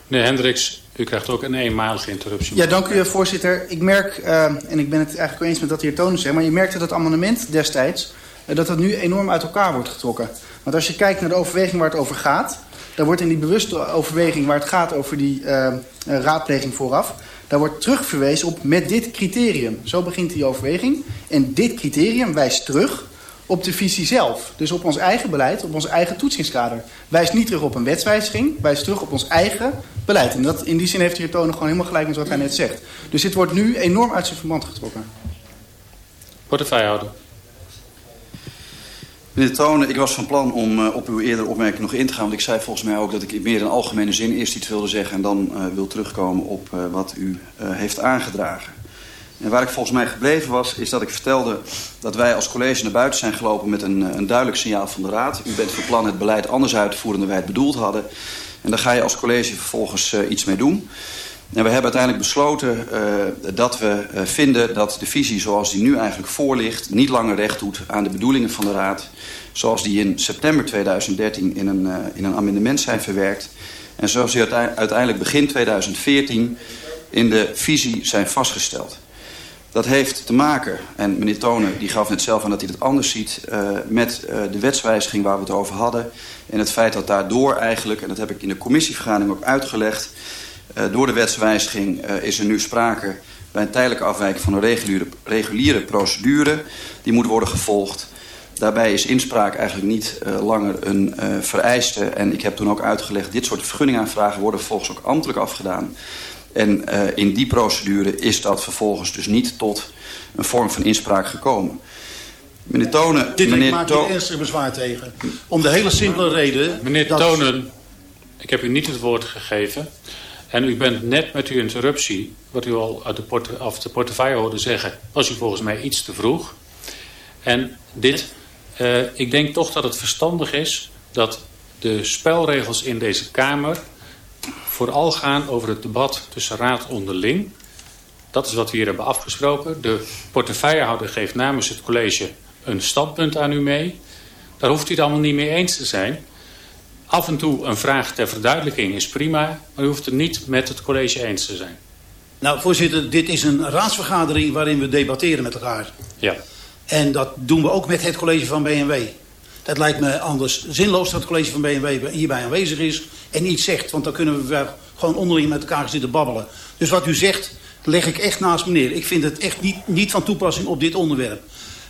Meneer Hendricks, u krijgt ook een eenmalige interruptie. Ja, dank u voorzitter. Ik merk, uh, en ik ben het eigenlijk wel eens met dat de heer Tonen zegt... maar je merkt dat het amendement destijds... Dat het nu enorm uit elkaar wordt getrokken. Want als je kijkt naar de overweging waar het over gaat... dan wordt in die bewuste overweging waar het gaat over die uh, raadpleging vooraf... daar wordt terugverwezen op met dit criterium. Zo begint die overweging. En dit criterium wijst terug op de visie zelf. Dus op ons eigen beleid, op ons eigen toetsingskader. Wijst niet terug op een wetswijziging, wijst terug op ons eigen beleid. En dat, in die zin heeft de heer Tonen gewoon helemaal gelijk met wat hij net zegt. Dus dit wordt nu enorm uit zijn verband getrokken. Portefeuillehouder. Meneer Tonen, ik was van plan om uh, op uw eerdere opmerking nog in te gaan. Want ik zei volgens mij ook dat ik in meer in algemene zin eerst iets wilde zeggen... en dan uh, wil terugkomen op uh, wat u heeft aangedragen. En waar ik volgens mij gebleven was, is dat ik vertelde dat wij als college naar buiten zijn gelopen met een, een duidelijk signaal van de Raad. U bent van plan het beleid anders uit te voeren dan wij het bedoeld hadden. En daar ga je als college vervolgens iets mee doen. En we hebben uiteindelijk besloten uh, dat we uh, vinden dat de visie zoals die nu eigenlijk voor ligt... niet langer recht doet aan de bedoelingen van de Raad... zoals die in september 2013 in een, uh, in een amendement zijn verwerkt... en zoals die uiteindelijk begin 2014 in de visie zijn vastgesteld. Dat heeft te maken, en meneer Tonen die gaf net zelf aan dat hij het anders ziet... met de wetswijziging waar we het over hadden... en het feit dat daardoor eigenlijk, en dat heb ik in de commissievergadering ook uitgelegd... Uh, door de wetswijziging uh, is er nu sprake bij een tijdelijke afwijking van een reguliere, reguliere procedure. Die moet worden gevolgd. Daarbij is inspraak eigenlijk niet uh, langer een vereiste. En ik heb toen ook uitgelegd, dit soort vergunningaanvragen worden vervolgens ook ambtelijk afgedaan. En in die procedure is dat vervolgens dus niet tot een vorm van inspraak gekomen. Meneer Tonen... Dit meneer maakt to ernstig bezwaar tegen. Om de hele simpele reden... Meneer dat... Tonen, ik heb u niet het woord gegeven... En u bent net met uw interruptie, wat u al uit de, de portefeuille hoorde zeggen, was u volgens mij iets te vroeg. En dit, uh, ik denk toch dat het verstandig is dat de spelregels in deze Kamer vooral gaan over het debat tussen raad onderling. Dat is wat we hier hebben afgesproken. De portefeuillehouder geeft namens het college een standpunt aan u mee. Daar hoeft u het allemaal niet mee eens te zijn. Af en toe een vraag ter verduidelijking is prima, maar u hoeft het niet met het college eens te zijn. Nou, voorzitter, dit is een raadsvergadering waarin we debatteren met elkaar. Ja. En dat doen we ook met het college van BMW. Het lijkt me anders zinloos dat het college van BMW hierbij aanwezig is en iets zegt. Want dan kunnen we wel gewoon onderling met elkaar zitten babbelen. Dus wat u zegt, leg ik echt naast meneer. Ik vind het echt niet, niet van toepassing op dit onderwerp.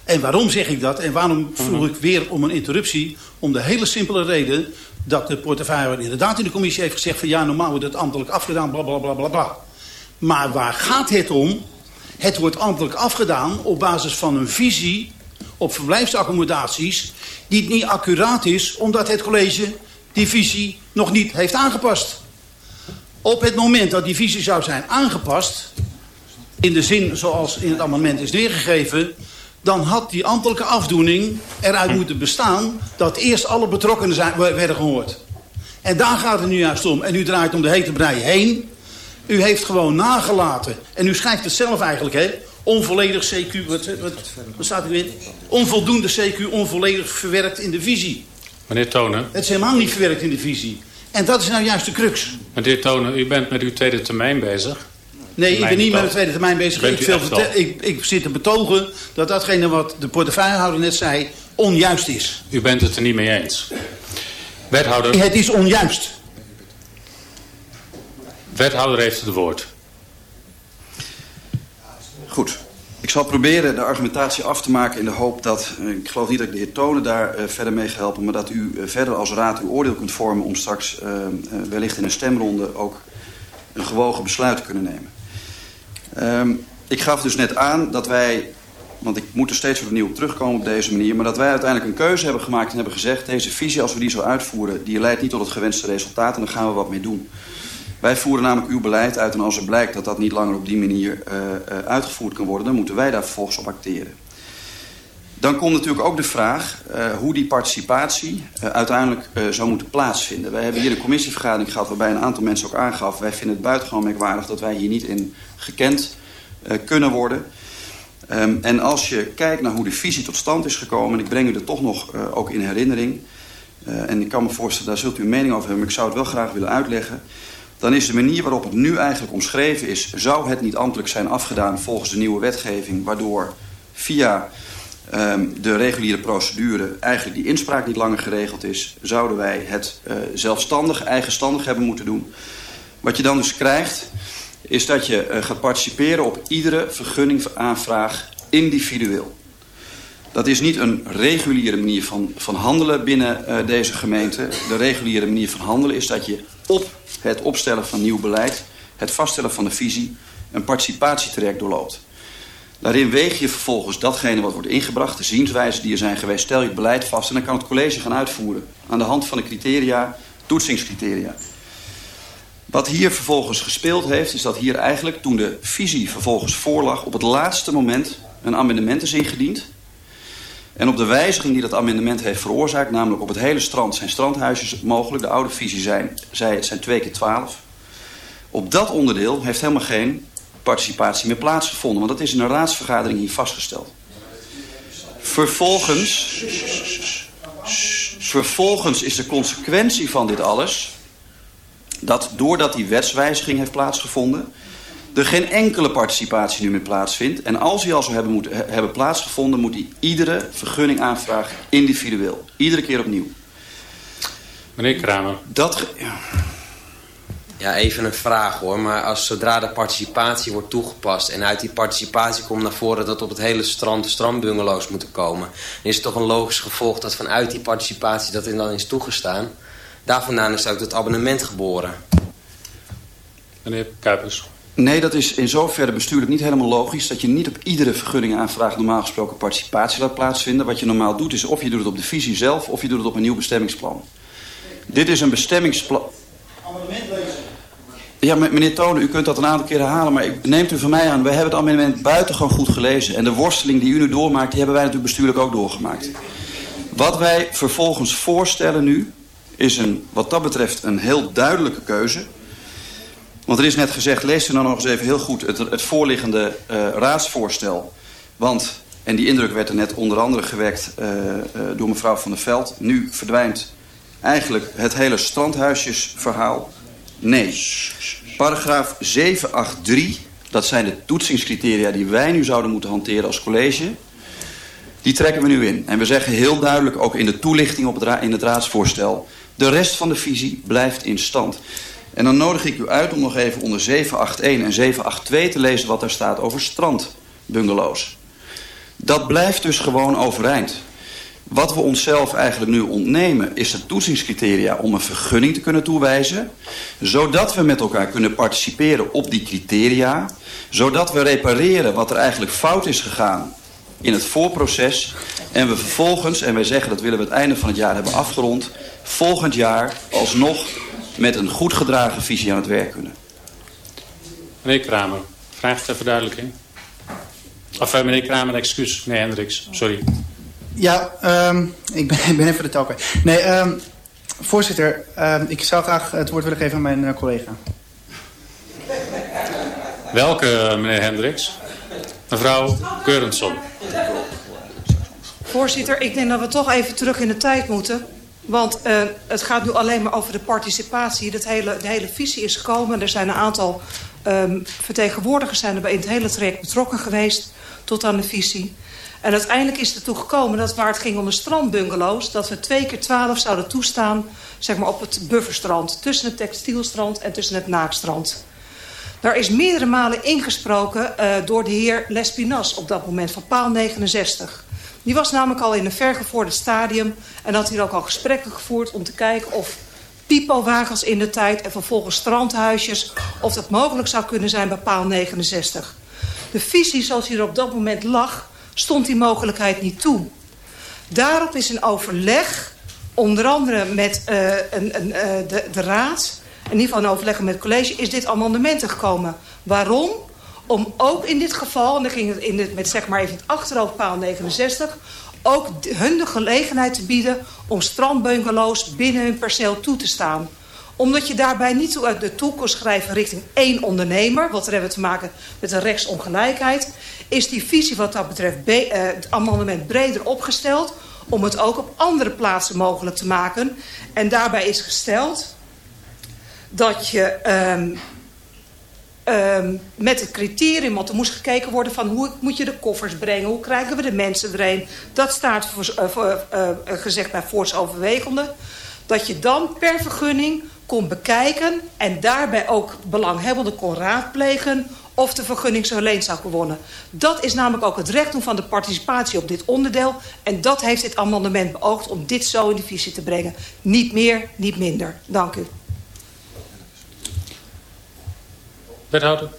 En waarom zeg ik dat? En waarom vroeg ik weer om een interruptie? Om de hele simpele reden dat de portefeuille inderdaad in de commissie heeft gezegd... van ja, normaal wordt het ambtelijk afgedaan, bla bla bla bla bla. Maar waar gaat het om? Het wordt ambtelijk afgedaan op basis van een visie op verblijfsaccommodaties... die niet accuraat is, omdat het college die visie nog niet heeft aangepast. Op het moment dat die visie zou zijn aangepast... in de zin zoals in het amendement is neergegeven dan had die ambtelijke afdoening eruit hm. moeten bestaan... dat eerst alle betrokkenen zijn, werden gehoord. En daar gaat het nu juist om. En u draait om de hete brei heen. U heeft gewoon nagelaten. En u schrijft het zelf eigenlijk, hè? Onvolledig CQ, wat, wat, wat staat er weer? Onvoldoende CQ, onvolledig verwerkt in de visie. Meneer Tonen. Het is helemaal niet verwerkt in de visie. En dat is nou juist de crux. Meneer Tonen, u bent met uw tweede termijn bezig. Nee, ik ben niet met de tweede termijn bezig. Ik, ik, ik, zit te betogen dat datgene wat de portefeuillehouder net zei onjuist is. U bent het er niet mee eens. Wethouder. Het is onjuist. Wethouder heeft het woord. Goed. Ik zal proberen de argumentatie af te maken in de hoop dat... Eh, ik geloof niet dat ik de heer Tonen daar uh, verder mee ga helpen... maar dat u uh, verder als raad uw oordeel kunt vormen... om straks uh, wellicht in een stemronde ook een gewogen besluit te kunnen nemen. Um, ik gaf dus net aan dat wij, want ik moet er steeds opnieuw op terugkomen op deze manier... maar dat wij uiteindelijk een keuze hebben gemaakt en hebben gezegd... deze visie, als we die zo uitvoeren, die leidt niet tot het gewenste resultaat... en daar gaan we wat mee doen. Wij voeren namelijk uw beleid uit en als er blijkt dat dat niet langer op die manier uh, uh, uitgevoerd kan worden... dan moeten wij daar vervolgens op acteren. Dan komt natuurlijk ook de vraag uh, hoe die participatie uh, uiteindelijk uh, zou moeten plaatsvinden. Wij hebben hier een commissievergadering gehad waarbij een aantal mensen ook aangaf... wij vinden het buitengewoon merkwaardig dat wij hier niet in gekend kunnen worden. Um, en als je kijkt naar hoe de visie tot stand is gekomen... en ik breng u er toch nog ook in herinnering... en ik kan me voorstellen, daar zult u een mening over hebben... maar ik zou het wel graag willen uitleggen... dan is de manier waarop het nu eigenlijk omschreven is... zou het niet ambtelijk zijn afgedaan volgens de nieuwe wetgeving... waardoor via um, de reguliere procedure eigenlijk die inspraak niet langer geregeld is... zouden wij het uh, zelfstandig, eigenstandig hebben moeten doen. Wat je dan dus krijgt, is dat je uh, gaat participeren op iedere vergunningaanvraag individueel. Dat is niet een reguliere manier van, van handelen binnen uh, deze gemeente. De reguliere manier van handelen is dat je op het opstellen van nieuw beleid... het vaststellen van de visie, een participatietraject doorloopt. Daarin weeg je vervolgens datgene wat wordt ingebracht, de zienswijzen die er zijn geweest, stel je het beleid vast en dan kan het college gaan uitvoeren aan de hand van de criteria, toetsingscriteria. Wat hier vervolgens gespeeld heeft, is dat hier eigenlijk toen de visie vervolgens voorlag, op het laatste moment een amendement is ingediend. En op de wijziging die dat amendement heeft veroorzaakt, namelijk op het hele strand zijn strandhuisjes mogelijk. De oude visie zijn, zei het zijn twee keer twaalf. Op dat onderdeel heeft helemaal geen participatie meer plaatsgevonden. Want dat is in een raadsvergadering hier vastgesteld. Vervolgens, vervolgens is de consequentie van dit alles... dat doordat die wetswijziging heeft plaatsgevonden... er geen enkele participatie nu meer plaatsvindt. En als die al zou hebben, moeten, hebben plaatsgevonden... moet hij iedere vergunning aanvragen individueel. Iedere keer opnieuw. Meneer Kramer. Dat... Ja, even een vraag hoor. Maar als zodra de participatie wordt toegepast... en uit die participatie komt naar voren dat op het hele strand... strandbungalows moeten komen... dan is het toch een logisch gevolg dat vanuit die participatie... dat er dan is toegestaan. Daar vandaan is ook het abonnement geboren. Meneer Kuipers. Nee, dat is in zoverre bestuurlijk niet helemaal logisch... dat je niet op iedere vergunning aanvraag normaal gesproken participatie laat plaatsvinden. Wat je normaal doet is of je doet het op de visie zelf... of je doet het op een nieuw bestemmingsplan. Dit is een bestemmingsplan... Amendement. Ja, meneer Tonen, u kunt dat een aantal keren herhalen... maar neemt u van mij aan, wij hebben het amendement buitengewoon goed gelezen... en de worsteling die u nu doormaakt, die hebben wij natuurlijk bestuurlijk ook doorgemaakt. Wat wij vervolgens voorstellen nu... is een, wat dat betreft een heel duidelijke keuze... Want er is net gezegd, lees u nou nog eens even heel goed het, het voorliggende uh, raadsvoorstel. Want, en die indruk werd er net onder andere gewekt uh, uh, door mevrouw Van der Veld... nu verdwijnt eigenlijk het hele strandhuisjesverhaal. Nee. Paragraaf 783, dat zijn de toetsingscriteria die wij nu zouden moeten hanteren als college. Die trekken we nu in. En we zeggen heel duidelijk, ook in de toelichting op het in het raadsvoorstel... de rest van de visie blijft in stand. En dan nodig ik u uit om nog even onder 781 en 782 te lezen... wat daar staat over strandbungalows. Dat blijft dus gewoon overeind. Wat we onszelf eigenlijk nu ontnemen is de toetsingscriteria om een vergunning te kunnen toewijzen. Zodat we met elkaar kunnen participeren op die criteria. Zodat we repareren wat er eigenlijk fout is gegaan in het voorproces. En we vervolgens, en wij zeggen dat willen we het einde van het jaar hebben afgerond. Volgend jaar alsnog met een goed gedragen visie aan het werk kunnen. Meneer Kramer, vraag ter verduidelijking. Of uh, meneer Kramer, excuus. Meneer Hendricks, sorry. Ja, um, ik, ben, *laughs* ik ben even de talker. Nee, um, voorzitter, um, ik zou graag het woord willen geven aan mijn uh, collega. Welke, meneer Hendricks? Mevrouw Keurensson. Voorzitter, ik denk dat we toch even terug in de tijd moeten. Want uh, het gaat nu alleen maar over de participatie. Dat hele, de hele visie is gekomen. Er zijn een aantal um, vertegenwoordigers zijn er bij in het hele traject betrokken geweest tot aan de visie. En uiteindelijk is er toe gekomen dat waar het ging om de strandbungalows... dat we twee keer twaalf zouden toestaan zeg maar, op het bufferstrand. Tussen het textielstrand en tussen het naakstrand. Daar is meerdere malen ingesproken uh, door de heer Lespinas op dat moment van paal 69. Die was namelijk al in een vergevorderd stadium... en had hier ook al gesprekken gevoerd om te kijken of pipowagens in de tijd... en vervolgens strandhuisjes, of dat mogelijk zou kunnen zijn bij paal 69. De visie zoals hier op dat moment lag, stond die mogelijkheid niet toe. Daarop is een overleg, onder andere met uh, een, een, uh, de, de raad... in ieder geval een overleg met het college, is dit amendement gekomen. Waarom? om ook in dit geval, en dan ging het in het, met zeg maar even het achterhoofd paal 69... ook hun de gelegenheid te bieden om strandbungalows binnen hun perceel toe te staan. Omdat je daarbij niet uit de toe kon schrijven richting één ondernemer... want daar hebben we te maken met een rechtsongelijkheid... is die visie wat dat betreft be, uh, het amendement breder opgesteld... om het ook op andere plaatsen mogelijk te maken. En daarbij is gesteld dat je... Um, Um, met het criterium, want er moest gekeken worden van hoe moet je de koffers brengen, hoe krijgen we de mensen erheen. Dat staat voor, voor, uh, gezegd bij voorsoverwegende. Dat je dan per vergunning kon bekijken en daarbij ook belanghebbenden kon raadplegen of de vergunning zo alleen zou gewonnen. Dat is namelijk ook het recht van de participatie op dit onderdeel. En dat heeft dit amendement beoogd om dit zo in de visie te brengen. Niet meer, niet minder. Dank u. Wethouder.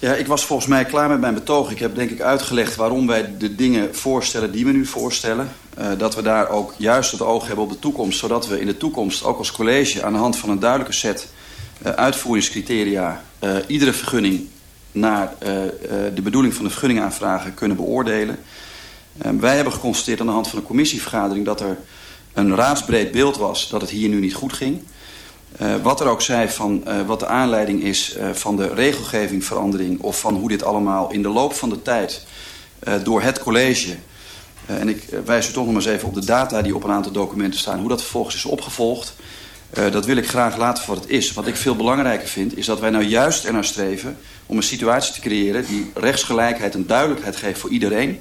Ja, ik was volgens mij klaar met mijn betoog. Ik heb denk ik uitgelegd waarom wij de dingen voorstellen die we nu voorstellen. Uh, dat we daar ook juist het oog hebben op de toekomst. Zodat we in de toekomst ook als college aan de hand van een duidelijke set uh, uitvoeringscriteria... Uh, iedere vergunning naar de bedoeling van de vergunning aanvragen kunnen beoordelen. wij hebben geconstateerd aan de hand van een commissievergadering... dat er een raadsbreed beeld was dat het hier nu niet goed ging... Uh, wat er ook zei van uh, wat de aanleiding is uh, van de regelgevingverandering... of van hoe dit allemaal in de loop van de tijd door het college... en ik wijs u toch nog maar eens even op de data die op een aantal documenten staan... hoe dat vervolgens is opgevolgd. dat wil ik graag laten voor wat het is. Wat ik veel belangrijker vind is dat wij nou juist ernaar streven... om een situatie te creëren die rechtsgelijkheid en duidelijkheid geeft voor iedereen...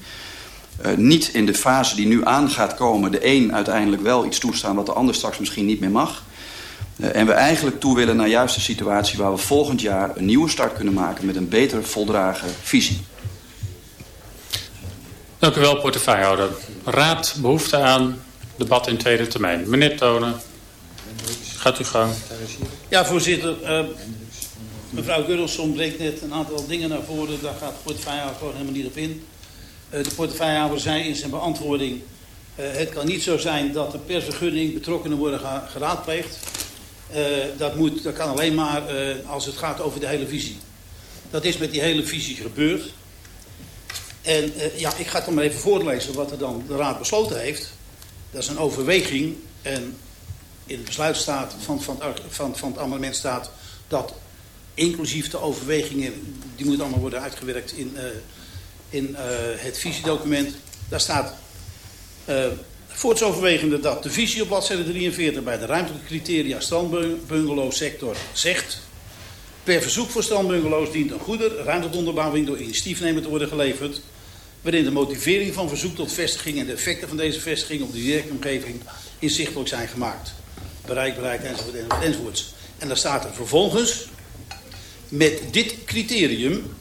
niet in de fase die nu aan gaat komen... de een uiteindelijk wel iets toestaan wat de ander straks misschien niet meer mag... Uh, en we eigenlijk toe willen naar juist een situatie waar we volgend jaar een nieuwe start kunnen maken met een beter voldragen visie. Dank u wel, portefeuillehouder. Raad behoefte aan debat in tweede termijn. Meneer Tonen, gaat u gang. Ja, voorzitter. Uh, mevrouw Gurrelson brengt net een aantal dingen naar voren. Daar gaat de portefeuillehouder gewoon helemaal niet op in. Uh, de portefeuillehouder zei in zijn beantwoording... het kan niet zo zijn dat er per vergunning betrokkenen worden geraadpleegd. Uh, dat, moet, dat kan alleen maar uh, als het gaat over de hele visie. Dat is met die hele visie gebeurd. En uh, ja, ik ga het dan maar even voorlezen wat er dan de Raad besloten heeft. Dat is een overweging. En in het besluit staat van, van, van, van het amendement staat dat inclusief de overwegingen, die moeten allemaal worden uitgewerkt in, in het visiedocument. Daar staat overwegende dat de visie op bladzijde 43 bij de ruimtelijke criteria strandbungalowsector zegt... Per verzoek voor strandbungalows dient een goede ruimtelijke onderbouwing door initiatiefnemer te worden geleverd... waarin de motivering van verzoek tot vestiging en de effecten van deze vestiging op de directe omgeving inzichtelijk zijn gemaakt. Bereik, enzovoort, enzovoort. En dan staat er vervolgens... Met dit criterium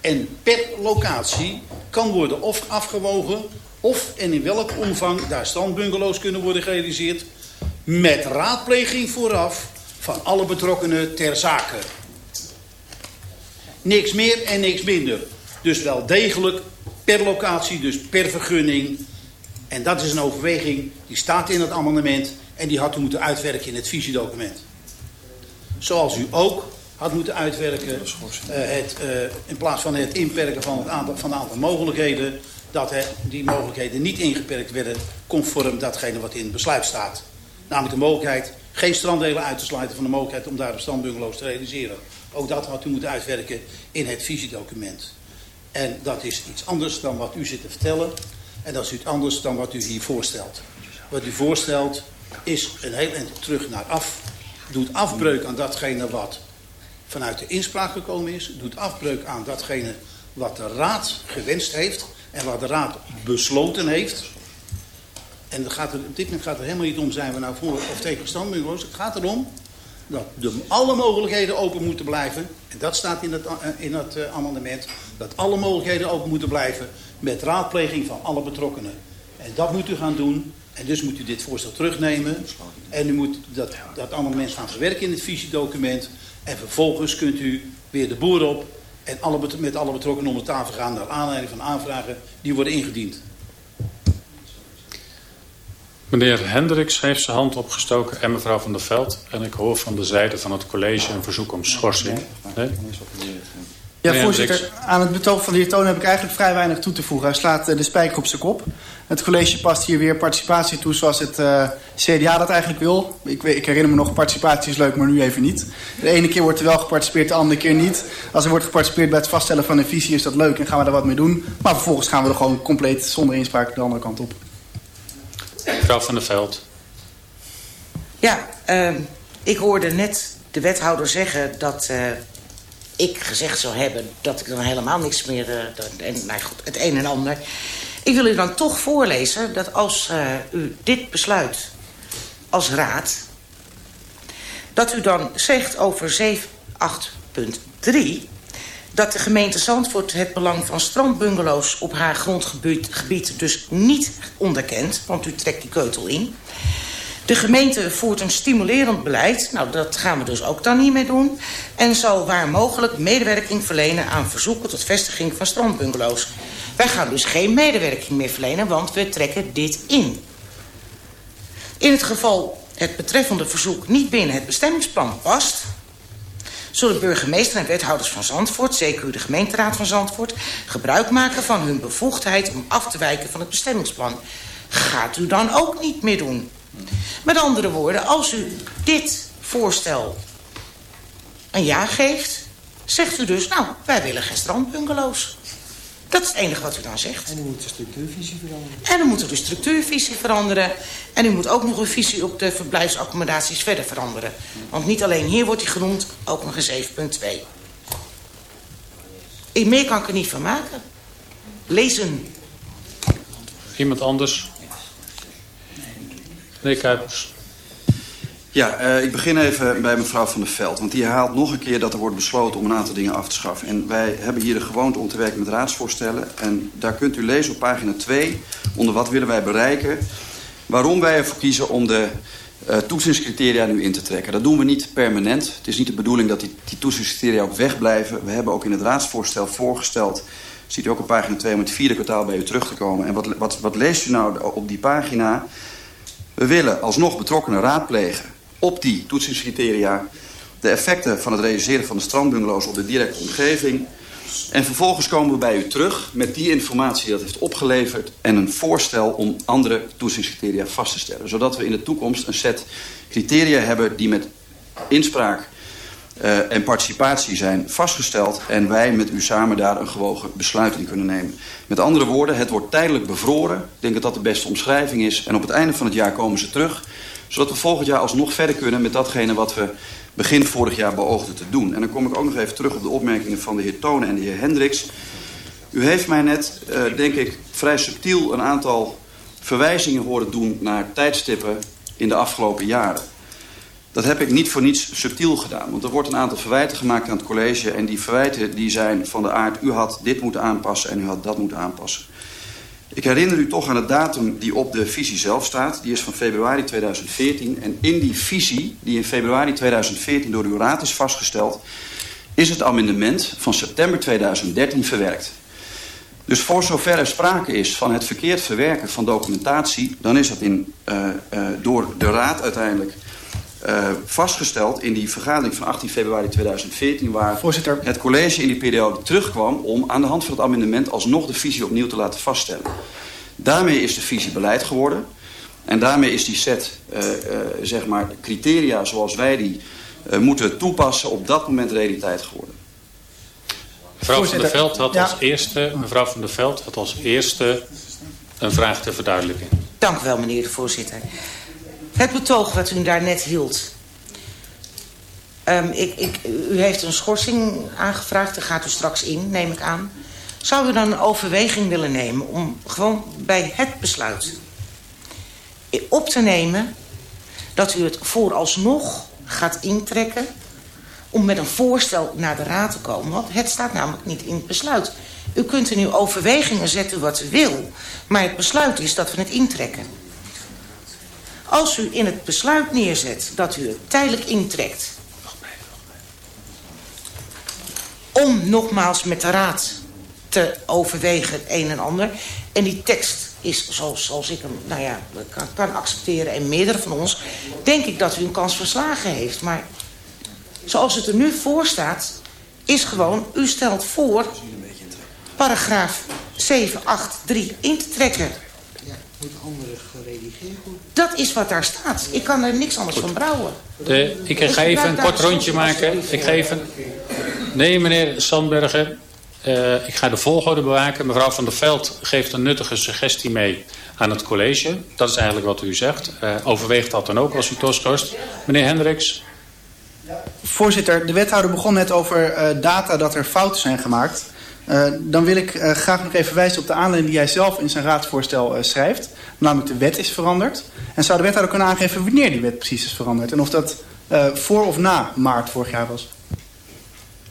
en per locatie kan worden of afgewogen of en in welk omvang daar standbungalows kunnen worden gerealiseerd... met raadpleging vooraf van alle betrokkenen ter zake. Niks meer en niks minder. Dus wel degelijk per locatie, dus per vergunning. En dat is een overweging die staat in het amendement... en die had u moeten uitwerken in het visiedocument. Zoals u ook had moeten uitwerken... Uh, het, uh, in plaats van het inperken van het aantal, van het aantal mogelijkheden dat hè, die mogelijkheden niet ingeperkt werden conform datgene wat in het besluit staat. Namelijk de mogelijkheid geen stranddelen uit te sluiten van de mogelijkheid om daar een standbungalows te realiseren. Ook dat had u moeten uitwerken in het visiedocument. En dat is iets anders dan wat u zit te vertellen. En dat is iets anders dan wat u hier voorstelt. Wat u voorstelt is een heel eind terug naar af. Doet afbreuk aan datgene wat vanuit de inspraak gekomen is. Doet afbreuk aan datgene wat de raad gewenst heeft. En wat de raad besloten heeft. En gaat er, op dit moment gaat het helemaal niet om zijn we nou voor of tegen standbungalows. Het gaat erom dat de, alle mogelijkheden open moeten blijven. En dat staat in het, in het uh, amendement. Dat alle mogelijkheden open moeten blijven met raadpleging van alle betrokkenen. En dat moet u gaan doen. En dus moet u dit voorstel terugnemen. En u moet dat, dat amendement gaan verwerken in het visiedocument. En vervolgens kunt u weer de boer op en alle, met alle betrokkenen om de tafel gaan naar aanleiding van aanvragen die worden ingediend. Meneer Hendricks heeft zijn hand opgestoken en mevrouw van der Veld. En ik hoor van de zijde van het college een verzoek om schorsing. Nee? Ja, voorzitter. Aan het betoog van de heer Toon heb ik eigenlijk vrij weinig toe te voegen. Hij slaat de spijker op zijn kop. Het college past hier weer participatie toe zoals het uh, CDA dat eigenlijk wil. Ik, ik, herinner me nog, participatie is leuk, maar nu even niet. De ene keer wordt er wel geparticipeerd, de andere keer niet. Als er wordt geparticipeerd bij het vaststellen van een visie is dat leuk en gaan we daar wat mee doen. Maar vervolgens gaan we er gewoon compleet zonder inspraak de andere kant op. Mevrouw van der Veld. Ja, uh, ik hoorde net de wethouder zeggen dat... Uh, ik gezegd zou hebben dat ik dan helemaal niks meer... Uh, en, nou goed, het een en ander. Ik wil u dan toch voorlezen dat als uh, u dit besluit als raad... dat u dan zegt over 7.8.3... dat de gemeente Zandvoort het belang van strandbungalows... op haar grondgebied gebied dus niet onderkent, want u trekt die keutel in... De gemeente voert een stimulerend beleid. Nou, dat gaan we dus ook dan hiermee doen. En zal waar mogelijk medewerking verlenen aan verzoeken tot vestiging van strandbungalows. Wij gaan dus geen medewerking meer verlenen, want we trekken dit in. In het geval het betreffende verzoek niet binnen het bestemmingsplan past... zullen burgemeester en wethouders van Zandvoort... zeker de gemeenteraad van Zandvoort... gebruik maken van hun bevoegdheid om af te wijken van het bestemmingsplan. Gaat u dan ook niet meer doen. Met andere woorden, als u dit voorstel een ja geeft... zegt u dus, nou, wij willen geen strandbungalows. Dat is het enige wat u dan zegt. En dan moet de structuurvisie veranderen. En dan moet er de structuurvisie veranderen. En u moet ook nog een visie op de verblijfsaccommodaties verder veranderen. Want niet alleen hier wordt die genoemd, ook nog in 7.2. Ik meer kan ik er niet van maken. Lezen. Iemand anders? Meneer Kuipers. Ja, uh, ik begin even bij mevrouw Van der Veld. Want die herhaalt nog een keer dat er wordt besloten om een aantal dingen af te schaffen. En wij hebben hier de gewoonte om te werken met raadsvoorstellen. En daar kunt u lezen op pagina 2, onder wat willen wij bereiken. Waarom wij ervoor kiezen om de uh, toetsingscriteria nu in te trekken. Dat doen we niet permanent. Het is niet de bedoeling dat die, die toetsingscriteria ook wegblijven. We hebben ook in het raadsvoorstel voorgesteld... ziet u ook op pagina 2 om het vierde kwartaal bij u terug te komen. En wat, wat, wat leest u nou op die pagina? We willen alsnog betrokkenen raadplegen op die toetsingscriteria... de effecten van het realiseren van de strandbungalows op de directe omgeving... En vervolgens komen we bij u terug met die informatie die dat heeft opgeleverd... en een voorstel om andere toetsingscriteria vast te stellen. Zodat we in de toekomst een set criteria hebben die met inspraak uh, en participatie zijn vastgesteld... en wij met u samen daar een gewogen besluit in kunnen nemen. Met andere woorden, het wordt tijdelijk bevroren. Ik denk dat dat de beste omschrijving is. En op het einde van het jaar komen ze terug zodat we volgend jaar alsnog verder kunnen met datgene wat we begin vorig jaar beoogden te doen. En dan kom ik ook nog even terug op de opmerkingen van de heer Tonen en de heer Hendricks. U heeft mij net, uh, denk ik, vrij subtiel een aantal verwijzingen horen doen naar tijdstippen in de afgelopen jaren. Dat heb ik niet voor niets subtiel gedaan. Want er wordt een aantal verwijten gemaakt aan het college. En die verwijten die zijn van de aard... u had dit moeten aanpassen en u had dat moeten aanpassen. Ik herinner u toch aan de datum die op de visie zelf staat. Die is van februari 2014. En in die visie, die in februari 2014 door uw raad is vastgesteld... is het amendement van september 2013 verwerkt. Dus voor zover er sprake is van het verkeerd verwerken van documentatie... dan is dat in, uh, uh, door de raad uiteindelijk uh, vastgesteld in die vergadering van 18 februari 2014... waar Voorzitter. het college in die periode terugkwam om aan de hand van het amendement... alsnog de visie opnieuw te laten vaststellen. Daarmee is de visie beleid geworden. En daarmee is die set uh, uh, zeg maar criteria zoals wij die uh, moeten toepassen... op dat moment realiteit geworden. Mevrouw van der Veld had als eerste, mevrouw van der Veld had als eerste een vraag ter verduidelijking. Dank u wel, meneer de voorzitter. Het betoog wat u daar net hield. Um, ik, ik, u heeft een schorsing aangevraagd, daar gaat u straks in, neem ik aan. Zou u dan een overweging willen nemen om gewoon bij het besluit op te nemen... dat u het vooralsnog gaat intrekken om met een voorstel naar de raad te komen. Want het staat namelijk niet in het besluit. U kunt in uw overwegingen zetten wat u wil... maar het besluit is dat we het intrekken. Als u in het besluit neerzet dat u het tijdelijk intrekt... om nogmaals met de raad te overwegen het een en ander... en die tekst is zoals, ik hem nou ja, kan, accepteren en meerdere van ons... denk ik dat u een kans verslagen heeft. Maar zoals het er nu voor staat, is gewoon... u stelt voor paragraaf 783 in te trekken andere geredigeerd worden. Dat is wat daar staat. Ik kan er niks anders Goed. van brouwen. De, ik ga even een kort rondje maken. Ik ga even... Nee, meneer Sandbergen. Uh, ik ga de volgorde bewaken. Mevrouw van der Veld geeft een nuttige suggestie mee aan het college. Dat is eigenlijk wat u zegt. Uh, overweegt dat dan ook als u toeschorst. Meneer Hendricks. Voorzitter, de wethouder begon net over uh, data dat er fouten zijn gemaakt. Uh, dan wil ik uh, graag nog even wijzen op de aanleiding die hij zelf in zijn raadsvoorstel uh, schrijft. Namelijk de wet is veranderd. En zou de wethouder kunnen aangeven wanneer die wet precies is veranderd? En of dat voor of na maart vorig jaar was?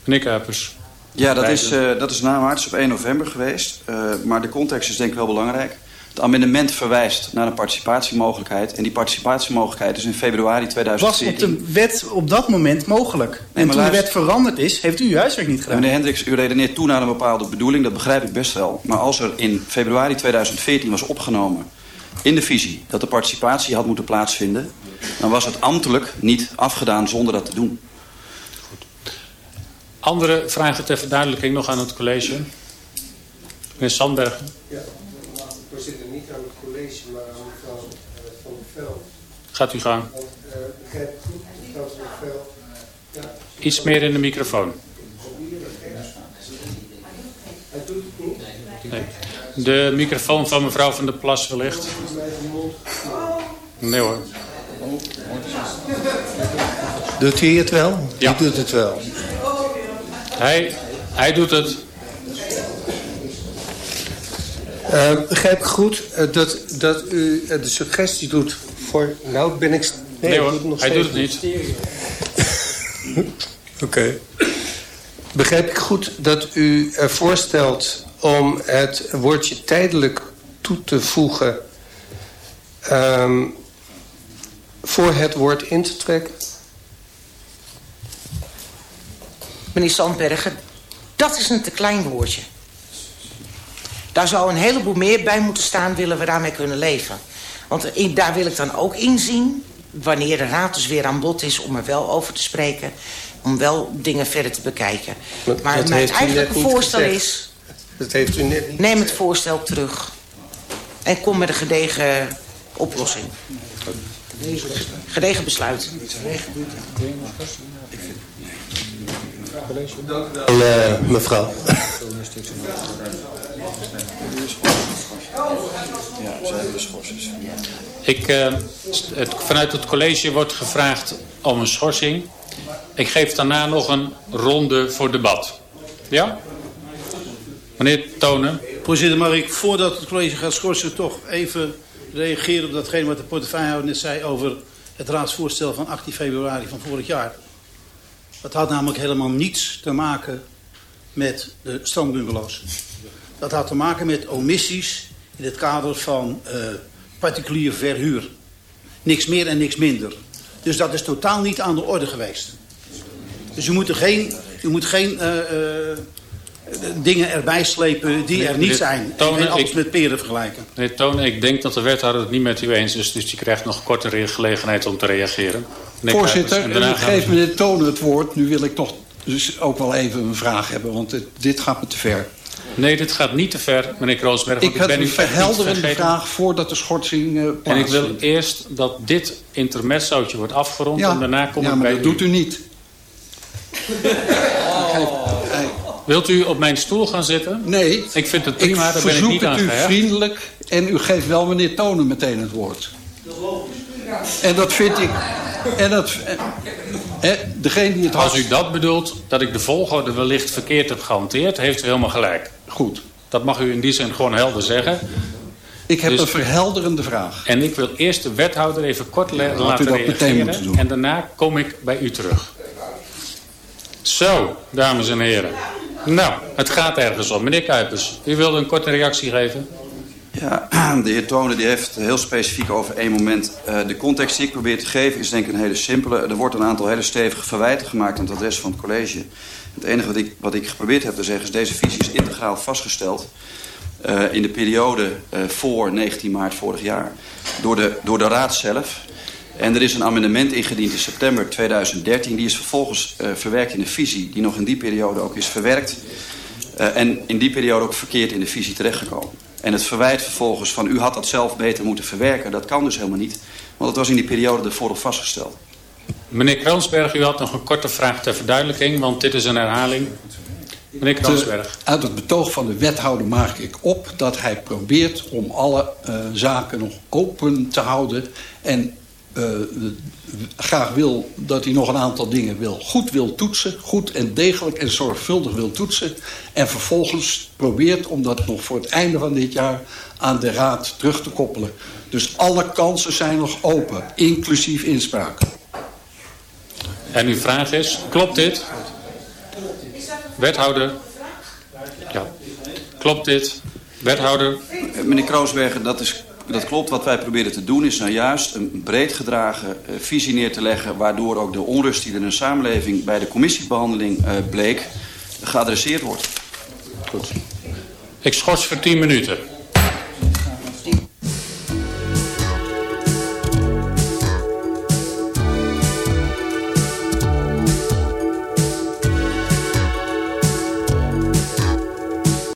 Meneer Kuipers. Ja, dat is, dat is na maart, op 1 november geweest. maar de context is denk ik wel belangrijk. Het amendement verwijst naar een participatiemogelijkheid. En die participatiemogelijkheid is in februari Was 2014... op de wet op dat moment mogelijk. Nee, en toen de wet veranderd is, heeft u uw huiswerk niet gedaan. Meneer Hendricks, u redeneert toe naar een bepaalde bedoeling. Dat begrijp ik best wel. Maar als er in februari 2014 was opgenomen in de visie... dat de participatie had moeten plaatsvinden... dan was het ambtelijk niet afgedaan zonder dat te doen. Andere vragen ter verduidelijking nog aan het college? Meneer Sandbergen. Ja, voorzitter, niet aan het college, maar aan mevrouw eh, Van der Veld. Gaat u gang. Ja, Iets meer in de microfoon. hij doet het niet. Nee. De microfoon van mevrouw van der Plas wellicht. Nee hoor. Doet hij het wel? Ja. Die doet het wel. Hij, hij doet het. Eh, begrijp ik goed eh, dat, dat u eh, de suggestie doet voor... Nou ben ik... Nee, hoor, ik doe nog hij doet steeds het niet. *laughs* Oké. Begrijp ik goed dat u voorstelt om het woordje tijdelijk toe te voegen... ehm, voor het woord in te trekken? Meneer Sandbergen, dat is een te klein woordje. Daar zou een heleboel meer bij moeten staan, willen we daarmee kunnen leven. Want in- daar wil ik dan ook inzien, wanneer de raad dus weer aan bod is... om er wel over te spreken, om wel dingen verder te bekijken. Maar dat mijn eigenlijke voorstel gezegd. is... Dat heeft u net niet Neem het voorstel terug. En kom met een gedegen oplossing. Gedegen besluit. Wel, eh, mevrouw. Ik, eh, het, vanuit het college wordt gevraagd om een schorsing. Ik geef daarna nog een ronde voor debat. Ja? Meneer Tonen. Voorzitter, mag ik voordat het college gaat schorsen toch even reageren op datgene wat de portefeuillehouder net zei over het raadsvoorstel van 18 februari van vorig jaar. Dat had namelijk helemaal niets te maken met de strandbungalows. Dat had te maken met omissies in het kader van eh particulier verhuur. Niks meer en niks minder. Dus dat is totaal niet aan de orde geweest. Dus u moet er geen, u moet geen eh, eh, dingen erbij slepen die er niet zijn. En Tonen, geen alles ik- met peren vergelijken. Meneer Tonen, ik denk dat de wethouder het niet met u eens is. Dus die krijgt nog kortere gelegenheid om te reageren. Voorzitter, ik we- geef meneer Tonen het woord. Nu wil ik toch dus ook wel even een vraag hebben, want dit, dit gaat me te ver. Nee, dit gaat niet te ver, meneer Kroosberg. want Ik had ben een u verhelderende vraag voordat de schorsing eh En ik wil eerst dat dit intermezzootje wordt afgerond. Ja, en daarna kom ja, ik maar bij dat doet u niet. Wilt u op mijn stoel gaan zitten? Nee. Ik vind het prima, ik daar ben ik verzoek niet aan het u gehecht. vriendelijk en u geeft wel meneer Tonen meteen het woord. En dat vind ik... En dat, eh, eh, degene die het Als u dat bedoelt, dat ik de volgorde wellicht verkeerd heb gehanteerd, heeft u helemaal gelijk. Goed. Dat mag u in die zin gewoon helder zeggen. Ik heb Dus- een verhelderende vraag. En ik wil eerst de wethouder even kort le- Had u laten dat reageren. doen. En daarna kom ik bij u terug. Zo, dames en heren. Nou, het gaat ergens om. Meneer Kuipers, u wilde een korte reactie geven? Ja, *clears throat* de heer Tonen die heeft heel specifiek over één moment. Eh, de context die ik probeer te geven is denk ik een hele simpele. Er wordt een aantal hele stevige verwijten gemaakt aan het adres van het college. Het enige wat ik, wat ik geprobeerd heb te zeggen is... deze visie is integraal vastgesteld... eh, in de periode eh, voor 19 maart vorig jaar door de, door de raad zelf. En er is een amendement ingediend in september 2013. Die is vervolgens verwerkt in de visie die nog in die periode ook is verwerkt. En in die periode ook verkeerd in de visie terechtgekomen. En het verwijt vervolgens van u had dat zelf beter moeten verwerken. Dat kan dus helemaal niet. Want het was in die periode ervoor al vastgesteld. Meneer Kroonsberg, u had nog een korte vraag ter verduidelijking, want dit is een herhaling. Meneer Kroonsberg. Uit het betoog van de wethouder maak ik op dat hij probeert om alle eh, zaken nog open te houden. En eh, graag wil dat hij nog een aantal dingen wil, goed wil toetsen. Goed en degelijk en zorgvuldig wil toetsen. En vervolgens probeert om dat nog voor het einde van dit jaar aan de raad terug te koppelen. Dus alle kansen zijn nog open, inclusief inspraak. En uw vraag is, klopt dit? Wethouder? Ja. Klopt dit? Wethouder? Eh, meneer Kroosberger, dat, is, dat klopt. Wat wij proberen te doen is nou juist een breed gedragen uh, visie neer te leggen... waardoor ook de onrust die er in de samenleving bij de commissiebehandeling uh, bleek... geadresseerd wordt. Goed. Ik schors voor 10 minuten.